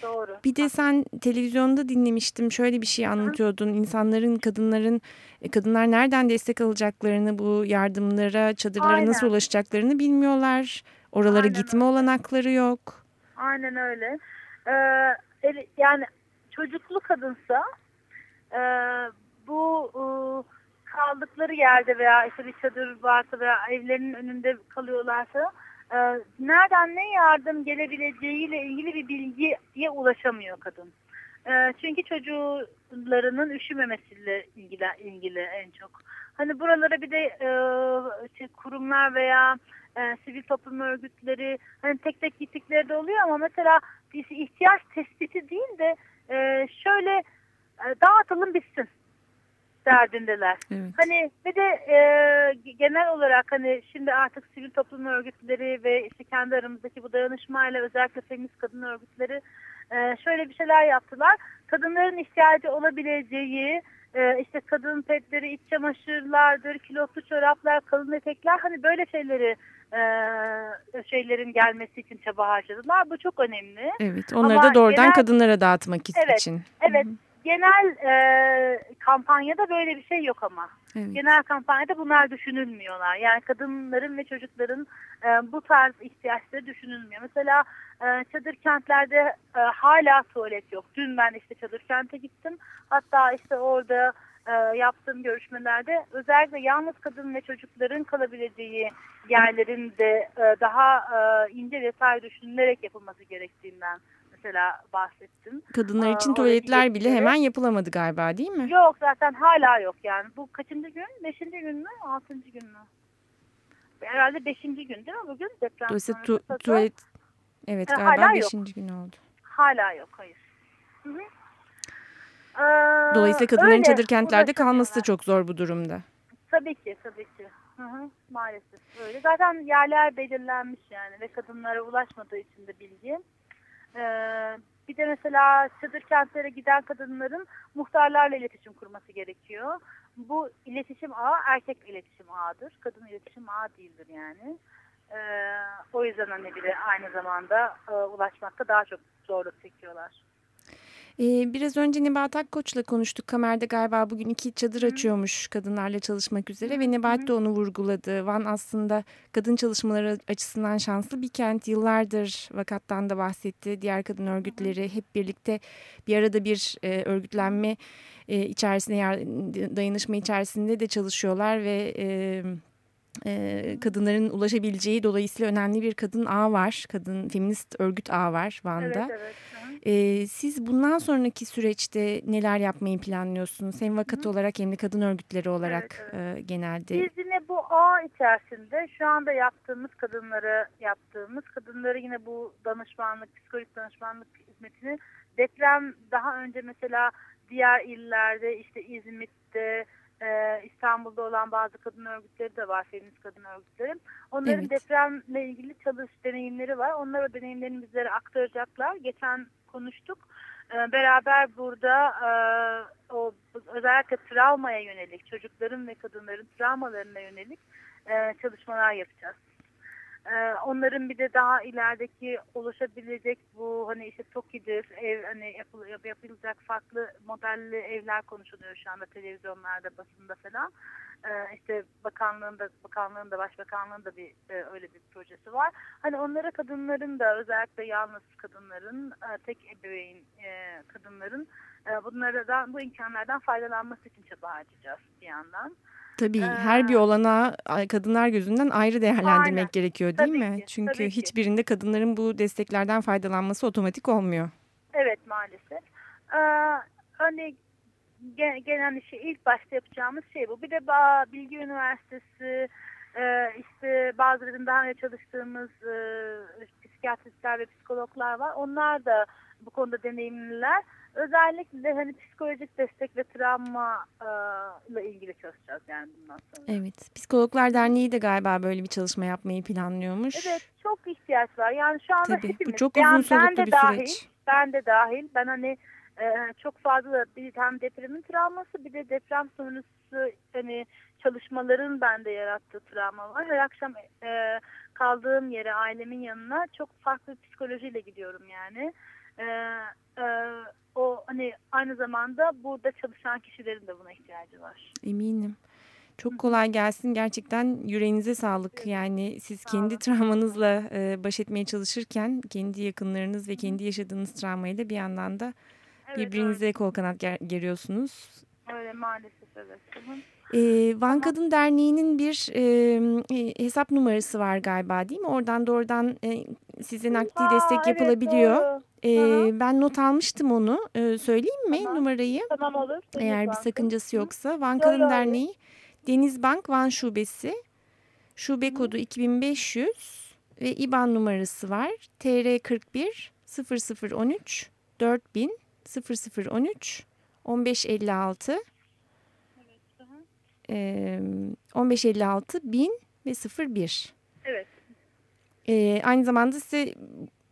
Doğru. Bir de sen televizyonda dinlemiştim. Şöyle bir şey anlatıyordun. İnsanların, kadınların, e, kadınlar nereden destek alacaklarını, bu yardımlara, çadırlara Aynen. nasıl ulaşacaklarını bilmiyorlar. Oralara Aynen gitme olanakları yok. Aynen öyle. Ee, yani çocuklu kadınsa e, bu e, kaldıkları yerde veya işte bir çadır varsa veya evlerinin önünde kalıyorlarsa e, nereden ne yardım gelebileceğiyle ilgili bir bilgiye ulaşamıyor kadın. E, çünkü çocuklarının üşümemesiyle ilgili, ilgili en çok. Hani buralara bir de e, işte kurumlar veya e, sivil toplum örgütleri hani tek tek gittikleri de oluyor ama mesela ihtiyaç tespiti değil de e, şöyle e, dağıtılım bitsin derdindeler. Evet. Hani bir de e, genel olarak hani şimdi artık sivil toplum örgütleri ve işte kendi aramızdaki bu dayanışmayla özellikle feminist kadın örgütleri e, şöyle bir şeyler yaptılar. Kadınların ihtiyacı olabileceği e, işte kadın petleri, iç çamaşırlardır, kilotlu çoraplar, kalın etekler hani böyle şeyleri e, şeylerin gelmesi için çaba harcadılar. Bu çok önemli. Evet, onları Ama da doğrudan genel- kadınlara dağıtmak Evet, için. Evet. Genel e, kampanyada böyle bir şey yok ama. Evet. Genel kampanyada bunlar düşünülmüyorlar. Yani kadınların ve çocukların e, bu tarz ihtiyaçları düşünülmüyor. Mesela e, çadır kentlerde e, hala tuvalet yok. Dün ben işte çadır kente gittim. Hatta işte orada e, yaptığım görüşmelerde özellikle yalnız kadın ve çocukların kalabileceği yerlerin de e, daha e, ince detay düşünülerek yapılması gerektiğinden mesela bahsettim. Kadınlar için Aa, tuvaletler bile hemen yapılamadı galiba değil mi? Yok zaten hala yok yani. Bu kaçıncı gün? Beşinci gün mü? Altıncı gün mü? Herhalde beşinci gün değil mi bugün? Deprem Dolayısıyla tu- da tuvalet evet E, galiba beşinci gün oldu. Hala yok hayır. Hı hı. Ee, Dolayısıyla kadınların öyle, çadır kentlerde kalması da çok zor bu durumda. Tabii ki tabii ki. Hı hı, maalesef öyle. Zaten yerler belirlenmiş yani ve kadınlara ulaşmadığı için de bilgi. Ee, bir de mesela çadır kentlere giden kadınların muhtarlarla iletişim kurması gerekiyor. Bu iletişim ağı erkek iletişim ağıdır. Kadın iletişim ağı değildir yani. Ee, o yüzden hani bir aynı zamanda e, ulaşmakta daha çok zorluk çekiyorlar. Ee, biraz önce Nebahat Akkoç'la konuştuk. Kamer'de galiba bugün iki çadır açıyormuş kadınlarla çalışmak üzere ve Nebahat de onu vurguladı. Van aslında kadın çalışmaları açısından şanslı bir kent. Yıllardır vakattan da bahsetti. Diğer kadın örgütleri hep birlikte bir arada bir e, örgütlenme e, içerisinde, dayanışma içerisinde de çalışıyorlar ve... E, e, kadınların ulaşabileceği dolayısıyla önemli bir kadın ağı var. Kadın feminist örgüt ağı var Van'da. Evet evet. Hı hı. Ee, siz bundan sonraki süreçte neler yapmayı planlıyorsunuz? Hem vakat olarak hem de kadın örgütleri olarak Evet, e, genelde. Biz yine bu ağ içerisinde şu anda yaptığımız kadınlara yaptığımız kadınları yine bu danışmanlık, psikolojik danışmanlık hizmetini deprem daha önce mesela diğer illerde işte İzmit'te e, İstanbul'da olan bazı kadın örgütleri de var, feminist kadın örgütleri. Onların Evet. depremle ilgili çalış deneyimleri var. Onlar o deneyimlerini bizlere aktaracaklar. Geçen konuştuk. E, beraber burada e, o özellikle travmaya yönelik, çocukların ve kadınların travmalarına yönelik e, çalışmalar yapacağız. E, onların bir de daha ilerideki oluşabilecek bu hani işte TOKİ'dir, ev hani yapıl, yap- yapılacak farklı modelli evler konuşuluyor şu anda televizyonlarda, basında falan. E, işte bakanlığın da bakanlığın da başbakanlığın da bir e, öyle bir projesi var. Hani onlara kadınların da özellikle yalnız kadınların, e, tek ebeveyn e, kadınların bunlardan bu imkanlardan faydalanması için çaba harcayacağız bir yandan. Tabii Ee, her bir olanağı ay- kadınlar gözünden ayrı değerlendirmek Aynen. gerekiyor değil Tabii mi? ki, Çünkü tabii ki. hiçbirinde kadınların bu desteklerden faydalanması otomatik olmuyor. Evet maalesef. Ee, hani gen- genel şey ilk başta yapacağımız şey bu. Bir de Bilgi Üniversitesi e, işte bazı bizim daha önce çalıştığımız e, psikiyatristler ve psikologlar var. Onlar da bu konuda deneyimliler. Özellikle hani psikolojik destek ve travma e, ile ilgili çalışacağız yani bundan sonra. Evet. Psikologlar Derneği de galiba böyle bir çalışma yapmayı planlıyormuş. Evet çok ihtiyaç var. Yani şu anda Tabii, bu hepimiz. çok ben, uzun ben soluklu de bir dahil, süreç. Ben de dahil. Ben hani e, çok fazla bir hem depremin travması bir de deprem sonrası hani çalışmaların bende yarattığı travma var. Her akşam e, kaldığım yere ailemin yanına çok farklı psikolojiyle gidiyorum yani. E, e, o hani aynı zamanda burada çalışan kişilerin de buna ihtiyacı var. Eminim. Çok kolay gelsin. Gerçekten yüreğinize sağlık. Yani siz kendi travmanızla e, baş etmeye çalışırken kendi yakınlarınız ve kendi yaşadığınız travmayla bir yandan da Evet, birbirinize kol kanat ger- geriyorsunuz. Öyle maalesef evet. Hı hı. Ee, Van Kadın Derneği'nin bir e, e, hesap numarası var galiba değil mi? Oradan doğrudan e, size nakdi Aa, destek yapılabiliyor. doğru. Hı ben not almıştım onu. Ee, söyleyeyim mi Tamam. numarayı? Tamam olur. Eğer bir Lütfen. sakıncası yoksa. Van Kadın abi. Derneği Denizbank Van Şubesi. Şube kodu 2500 ve IBAN numarası var. TR 41 0013 4000 0013 1556 ee, 1556 1000 ve 01. Evet. Ee, aynı zamanda size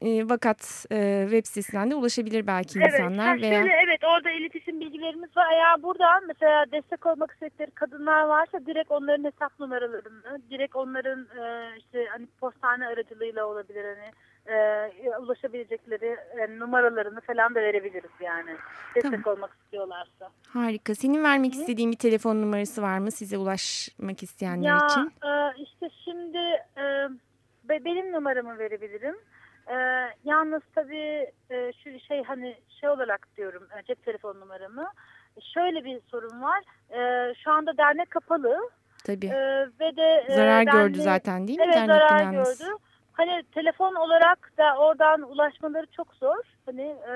e, Vakat e, web sitesinden de ulaşabilir belki Evet, insanlar veya şöyle, evet orada iletişim bilgilerimiz var. Eğer buradan mesela destek olmak istedikleri kadınlar varsa direkt onların hesap numaralarını, direkt onların e, işte hani postane aracılığıyla olabilir hani e, ulaşabilecekleri e, numaralarını falan da verebiliriz yani. Destek olmak istiyorlarsa. harika. Senin vermek istediğin bir telefon numarası var mı size ulaşmak isteyenler Ya için? e, işte şimdi e, be- benim numaramı verebilirim. E, yalnız tabii e, şu şey hani şey olarak diyorum e, cep telefon numaramı. Şöyle bir sorun var. E, şu anda dernek kapalı Tabii. e, ve de e, Zarar gördü zaten değil mi Evet dernek zarar binanız? gördü. Hani telefon olarak da oradan ulaşmaları çok zor. Hani e,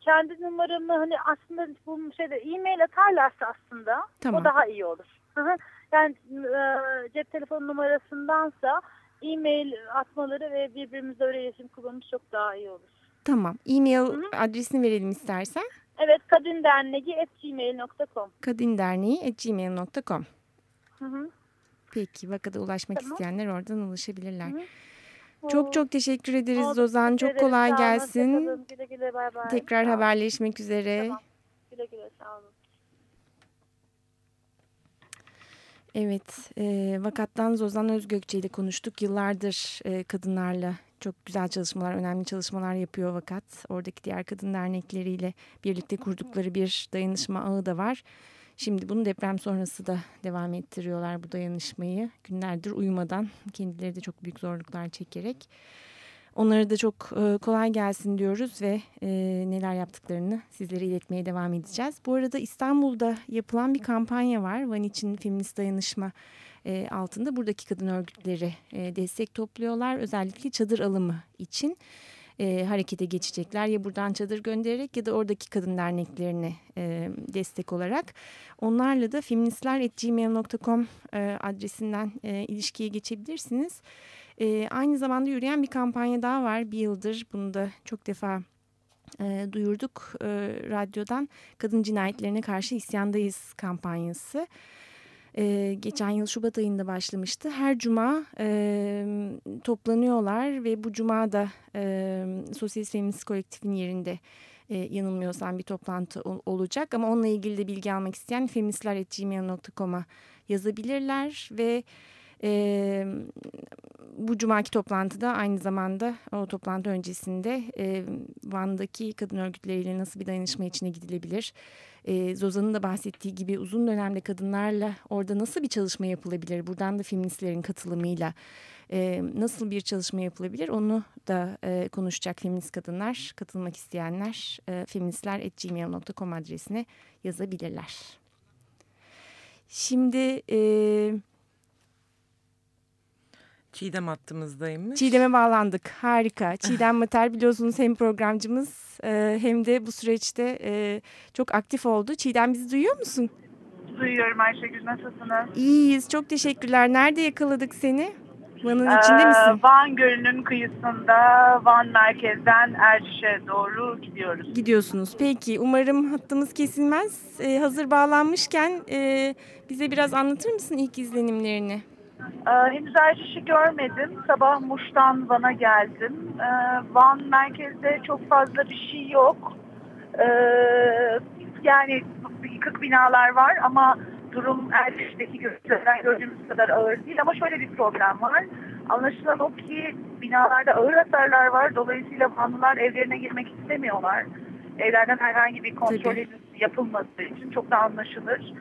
kendi numaramı hani aslında bu şeyde e-mail atarlarsa aslında Tamam. o daha iyi olur. Hı hı. yani e, cep telefon numarasındansa e-mail atmaları ve birbirimizle öyle iletişim kurmamız çok daha iyi olur. Tamam. E-mail adresini verelim istersen. Evet kadinderneği.gmail.com kadinderneği.gmail.com Hı hı. Peki vakada ulaşmak Tamam. isteyenler oradan ulaşabilirler. Hı. Çok çok teşekkür ederiz Ozan. Çok kolay. Sağ olun, gelsin. Güle güle bay bay. Tekrar Sağ haberleşmek üzere. Tamam. Güle güle sağ olun. Evet, e, Vakat'tan Zozan Özgökçe ile konuştuk. Yıllardır e, kadınlarla çok güzel çalışmalar, önemli çalışmalar yapıyor Vakat. Oradaki diğer kadın dernekleriyle birlikte kurdukları bir dayanışma ağı da var. Şimdi bunu deprem sonrası da devam ettiriyorlar bu dayanışmayı. Günlerdir uyumadan kendileri de çok büyük zorluklar çekerek. Onlara da çok e, kolay gelsin diyoruz ve e, neler yaptıklarını sizlere iletmeye devam edeceğiz. Bu arada İstanbul'da yapılan bir kampanya var. Van için Feminist Dayanışma e, altında buradaki kadın örgütleri destek topluyorlar. Özellikle çadır alımı için e, harekete geçecekler. Ya buradan çadır göndererek ya da oradaki kadın derneklerine e, destek olarak. Onlarla da feministler.gmail.com e, adresinden e, ilişkiye geçebilirsiniz. E, aynı zamanda yürüyen bir kampanya daha var. Bir yıldır bunu da çok defa e, duyurduk e, radyodan. Kadın cinayetlerine karşı isyandayız kampanyası. E, geçen yıl Şubat ayında başlamıştı. Her cuma e, toplanıyorlar ve bu cuma da e, Sosyalist Feminist Kolektif'in yerinde e, yanılmıyorsam bir toplantı ol- olacak. Ama onunla ilgili de bilgi almak isteyen feministler.gmail.com'a yazabilirler ve e, bu cumaki toplantıda aynı zamanda o toplantı öncesinde e, Van'daki kadın örgütleriyle nasıl bir dayanışma içine gidilebilir? E, Zozan'ın da bahsettiği gibi uzun dönemde kadınlarla orada nasıl bir çalışma yapılabilir? Buradan da feministlerin katılımıyla e, nasıl bir çalışma yapılabilir? Onu da e, konuşacak feminist kadınlar, katılmak isteyenler e, feministler.gmail.com adresine yazabilirler. Şimdi... E, Çiğdem hattımızdaymış. Çiğdem'e bağlandık. Harika. Çiğdem Mater biliyorsunuz hem programcımız e, hem de bu süreçte e, çok aktif oldu. Çiğdem bizi duyuyor musun? Duyuyorum Ayşegül nasılsınız? İyiyiz. Çok teşekkürler. Nerede yakaladık seni? Van'ın içinde misin? Ee, Van Gölü'nün kıyısında Van merkezden Erciş'e doğru gidiyoruz. Gidiyorsunuz. Peki. Umarım hattımız kesilmez. E, hazır bağlanmışken e, bize biraz anlatır mısın ilk izlenimlerini? Ee, henüz Erciş'i görmedim. Sabah Muş'tan Van'a geldim. Ee, Van merkezde çok fazla bir şey yok. Ee, yani yıkık binalar var ama durum Erciş'teki gözlerden gördüğümüz kadar ağır değil. Ama şöyle bir problem var. Anlaşılan o ki binalarda ağır hasarlar var. Dolayısıyla Vanlılar evlerine girmek istemiyorlar. Evlerden herhangi bir kontrol Tabii. yapılmadığı için çok da anlaşılır.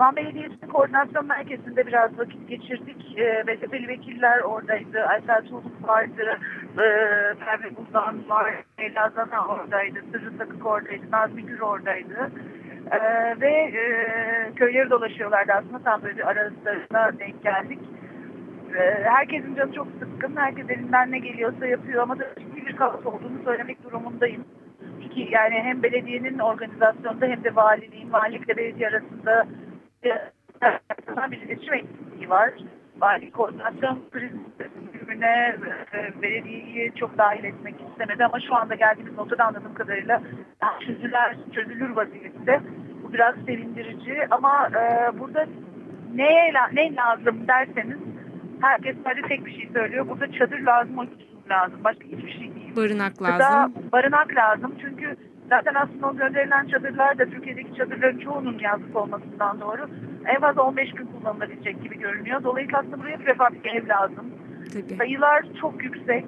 Van Belediyesi Koordinasyon Merkezi'nde biraz vakit geçirdik. E, BTP'li vekiller oradaydı. Aysel Tuğluk vardı. E, Perve Buzdan var. Leyla Zana oradaydı. Sırrı Sakık oradaydı. Nazmi Gür oradaydı. Ee, ve e, köyleri dolaşıyorlardı aslında tam böyle arasında denk geldik. Ee, herkesin canı çok sıkkın. Herkes elinden ne geliyorsa yapıyor ama da bir kaos olduğunu söylemek durumundayım. İki, yani hem belediyenin organizasyonunda hem de valiliğin, valilikle belediye arasında bir, iletişim eksikliği var. Vali koordinasyon kriz bölümüne e, belediyeyi çok dahil etmek istemedi ama şu anda geldiğimiz noktada anladığım kadarıyla çözüler, çözülür vaziyette. Bu biraz sevindirici ama e, burada neye, ne lazım derseniz herkes sadece tek bir şey söylüyor. Burada çadır lazım, o lazım. Başka hiçbir şey değil. Barınak Gıda, lazım. barınak lazım. Çünkü zaten aslında o gönderilen çadırlar da Türkiye'deki çadırların çoğunun yazlık olmasından doğru en fazla 15 gün kullanılabilecek gibi görünüyor. Dolayısıyla aslında buraya prefabrik ev lazım. Tabii. Sayılar çok yüksek.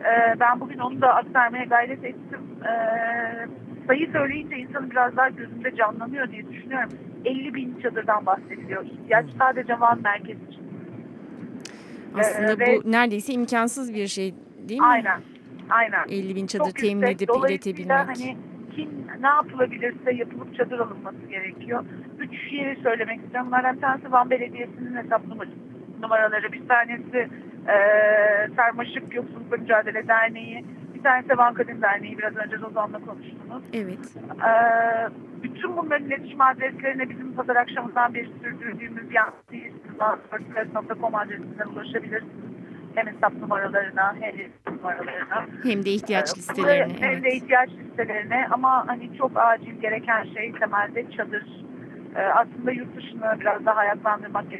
Ee, ben bugün onu da aktarmaya gayret ettim. Ee, sayı söyleyince insanın biraz daha gözünde canlanıyor diye düşünüyorum. 50 bin çadırdan bahsediliyor. İhtiyaç sadece Van merkezi için. Aslında Ee, ve- bu neredeyse imkansız bir şey değil mi? Aynen. Aynen. 50 bin çadır Çok temin yüksek. edip iletebilmek. Hani kim ne yapılabilirse yapılıp çadır alınması gerekiyor. Üç yeri söylemek istiyorum. Bunlardan bir tanesi Van Belediyesi'nin hesap numaraları. Bir tanesi e, Sarmaşık Yoksullukla Mücadele Derneği. Bir tanesi Van Kadın Derneği. Biraz önce Ozan'la konuştunuz. Evet. Ee, bütün bunların iletişim adreslerine bizim pazar akşamından beri sürdürdüğümüz yansıyız.com adresinden ulaşabilirsiniz. Hem hesap numaralarına hem numaralarına. Hem de ihtiyaç Ee, listelerine. Hem Evet. de ihtiyaç listelerine ama hani çok acil gereken şey temelde çadır. Ee, aslında yurt dışını biraz daha ayaklandırmak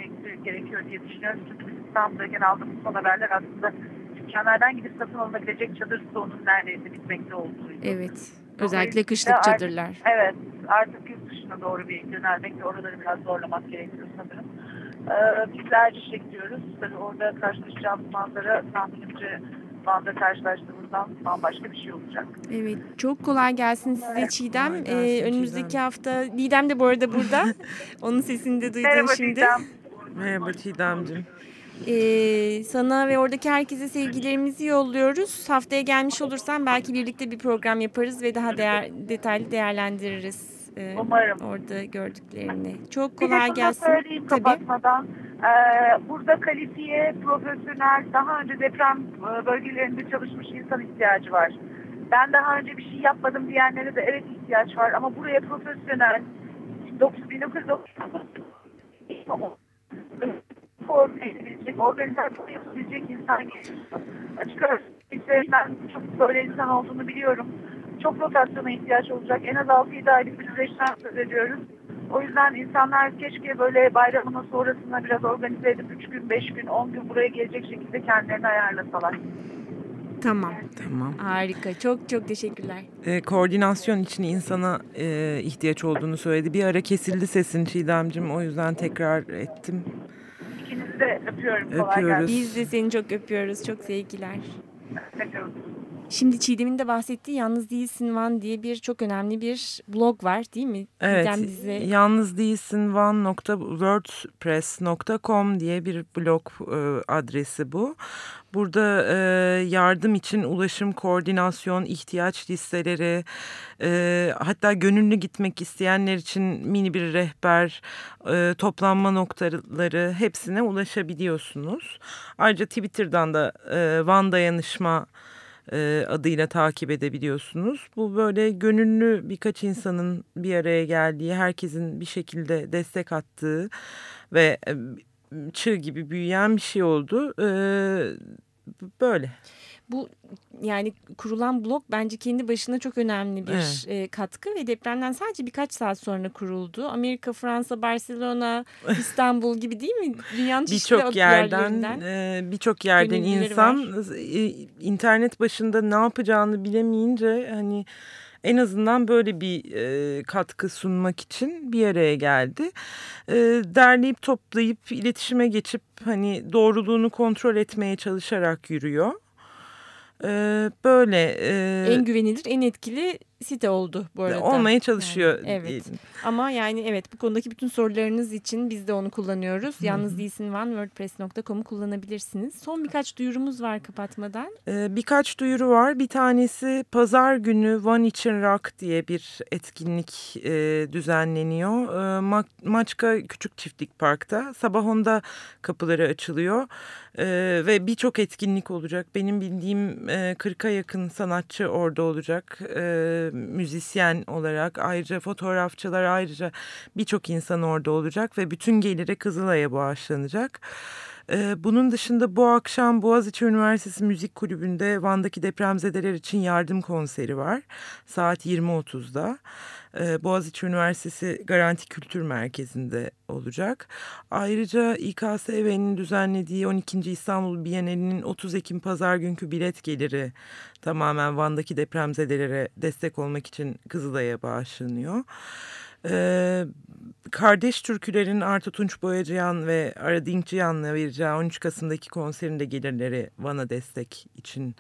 gerekiyor, diye düşünüyoruz. Çünkü biz İstanbul'dayken aldığımız son haberler aslında dükkanlardan gidip satın alınabilecek çadır stoğunun neredeyse bitmekte olduğu. Evet. Özellikle kışlık artık- çadırlar. Evet, artık yurt dışına doğru bir yönelmek ve oraları biraz zorlamak gerekiyor sanırım. Ee, biz Erciş'e gidiyoruz. Tabii orada karşılaşacağımız manzara tahminimce Van'da karşılaştığımızdan bambaşka bir şey olacak. Evet. Çok kolay gelsin size Çiğdem. Kolay Ee, gelsin önümüzdeki Çiğdem. hafta Didem de bu arada burada. Onun sesini de duydun Merhaba şimdi. Didem. Merhaba Çiğdem'cim. Ee, sana ve oradaki herkese sevgilerimizi yolluyoruz. Haftaya gelmiş olursan belki birlikte bir program yaparız ve daha değer, detaylı değerlendiririz. Ee, Umarım. orada gördüklerini. Çok Bir de kolay şunu da gelsin. söyleyeyim Tabii. kapatmadan. Ee, burada kalifiye, profesyonel, daha önce deprem e, bölgelerinde çalışmış insan ihtiyacı var. Ben daha önce bir şey yapmadım diyenlere de evet ihtiyaç var ama buraya profesyonel 1990 koordine edebilecek, organizasyon yapabilecek insan gerekiyor. Açık öğretim çok böyle insan olduğunu biliyorum. Çok rotasyona ihtiyaç olacak. En az 6-7 aylık bir süreçten söz ediyoruz. O yüzden insanlar keşke böyle bayramına sonrasında biraz organize edip 3 gün, 5 gün, 10 gün buraya gelecek şekilde kendilerini ayarlasalar. Tamam. Tamam. Harika. Çok çok teşekkürler. E, koordinasyon için insana e, ihtiyaç olduğunu söyledi. Bir ara kesildi sesin Çiğdem'cim. O yüzden tekrar ettim. İkinizi de öpüyorum. Kolay Öpüyoruz. gelsin. Biz de seni çok öpüyoruz. Çok sevgiler. Öpüyoruz. Şimdi Çiğdem'in de bahsettiği Yalnız Değilsin Van diye bir çok önemli bir blog var değil mi? Evet, Çiğdem bize yalnız değilsin van.wordpress.com diye bir blog e, adresi bu. Burada e, yardım için ulaşım, koordinasyon, ihtiyaç listeleri, e, hatta gönüllü gitmek isteyenler için mini bir rehber, e, toplanma noktaları hepsine ulaşabiliyorsunuz. Ayrıca Twitter'dan da e, Van Dayanışma e, adıyla takip edebiliyorsunuz. Bu böyle gönüllü birkaç insanın bir araya geldiği, herkesin bir şekilde destek attığı ve e, çığ gibi büyüyen bir şey oldu. E, böyle. Bu yani kurulan blog bence kendi başına çok önemli bir Evet. e, katkı ve depremden sadece birkaç saat sonra kuruldu. Amerika, Fransa, Barcelona, İstanbul gibi değil mi? Dünyanın çeşitli Birçok yerden e, birçok yerden insan e, internet başında ne yapacağını bilemeyince hani en azından böyle bir e, katkı sunmak için bir araya geldi. E, derleyip toplayıp iletişime geçip hani doğruluğunu kontrol etmeye çalışarak yürüyor. E, böyle e, en güvenilir, en etkili site oldu bu arada. Olmaya çalışıyor. Yani, evet. diyelim. Ama yani evet bu konudaki bütün sorularınız için biz de onu kullanıyoruz. Yalnız değilsin van wordpress.com'u kullanabilirsiniz. Son birkaç duyurumuz var kapatmadan. Ee, birkaç duyuru var. Bir tanesi pazar günü Van için Rock diye bir etkinlik e, düzenleniyor. E, Ma- Maçka Küçük Çiftlik Park'ta. Sabah 10'da kapıları açılıyor. E, ve birçok etkinlik olacak. Benim bildiğim e, 40'a yakın sanatçı orada olacak. E, müzisyen olarak ayrıca fotoğrafçılar ayrıca birçok insan orada olacak. Ve bütün geliri Kızılay'a bağışlanacak. Ee, Bunun dışında bu akşam Boğaziçi Üniversitesi Müzik Kulübü'nde Van'daki depremzedeler için yardım konseri var. Saat 20.30'da. Ee, Boğaziçi Üniversitesi Garanti Kültür Merkezi'nde olacak. Ayrıca İKSV'nin düzenlediği 12. İstanbul Bienali'nin 30 Ekim Pazar günkü bilet geliri tamamen Van'daki depremzedelere destek olmak için Kızılay'a bağışlanıyor. Ee, kardeş türkülerin Artu Tunç Boyacıyan ve Ara Dinkciyan'la vereceği 13 Kasım'daki konserinde gelirleri Van'a destek için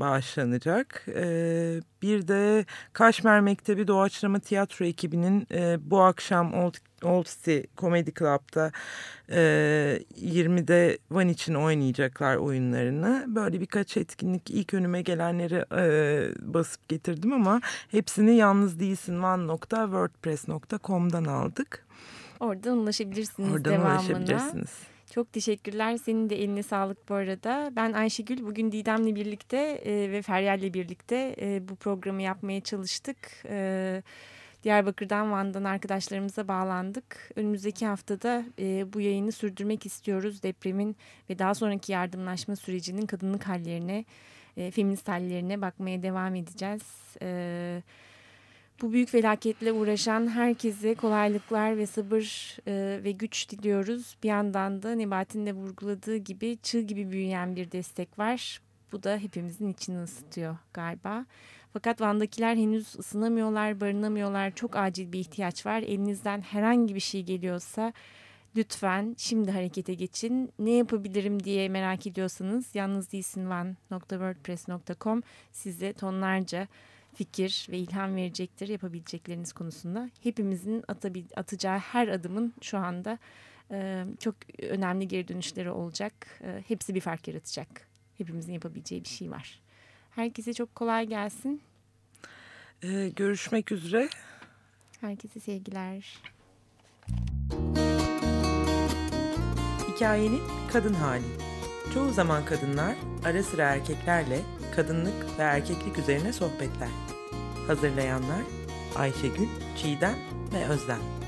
bağışlanacak. Ee, bir de Kaşmer Mektebi Doğaçlama Tiyatro ekibinin e, bu akşam Old, Old City Comedy Club'da e, 20'de Van için oynayacaklar oyunlarını. Böyle birkaç etkinlik ilk önüme gelenleri e, basıp getirdim ama hepsini yalnız değilsin van.wordpress.com'dan aldık. Oradan ulaşabilirsiniz Oradan devamına. ulaşabilirsiniz. Çok teşekkürler. Senin de eline sağlık bu arada. Ben Ayşegül. Bugün Didem'le birlikte e, ve Feryal'le birlikte e, bu programı yapmaya çalıştık. E, Diyarbakır'dan, Van'dan arkadaşlarımıza bağlandık. Önümüzdeki haftada e, bu yayını sürdürmek istiyoruz. Depremin ve daha sonraki yardımlaşma sürecinin kadınlık hallerine, e, feminist hallerine bakmaya devam edeceğiz. Evet bu büyük felaketle uğraşan herkese kolaylıklar ve sabır e, ve güç diliyoruz. Bir yandan da Nebat'in de vurguladığı gibi çığ gibi büyüyen bir destek var. Bu da hepimizin içini ısıtıyor galiba. Fakat Van'dakiler henüz ısınamıyorlar, barınamıyorlar. Çok acil bir ihtiyaç var. Elinizden herhangi bir şey geliyorsa lütfen şimdi harekete geçin. Ne yapabilirim diye merak ediyorsanız yalnız değilsin van.wordpress.com size tonlarca fikir ve ilham verecektir yapabilecekleriniz konusunda. Hepimizin atabil, atacağı her adımın şu anda e, çok önemli geri dönüşleri olacak. E, hepsi bir fark yaratacak. Hepimizin yapabileceği bir şey var. Herkese çok kolay gelsin. Ee, görüşmek üzere. Herkese sevgiler. Hikayenin kadın hali. Çoğu zaman kadınlar ara sıra erkeklerle kadınlık ve erkeklik üzerine sohbetler. Hazırlayanlar Ayşegül, Çiğdem ve Özlem.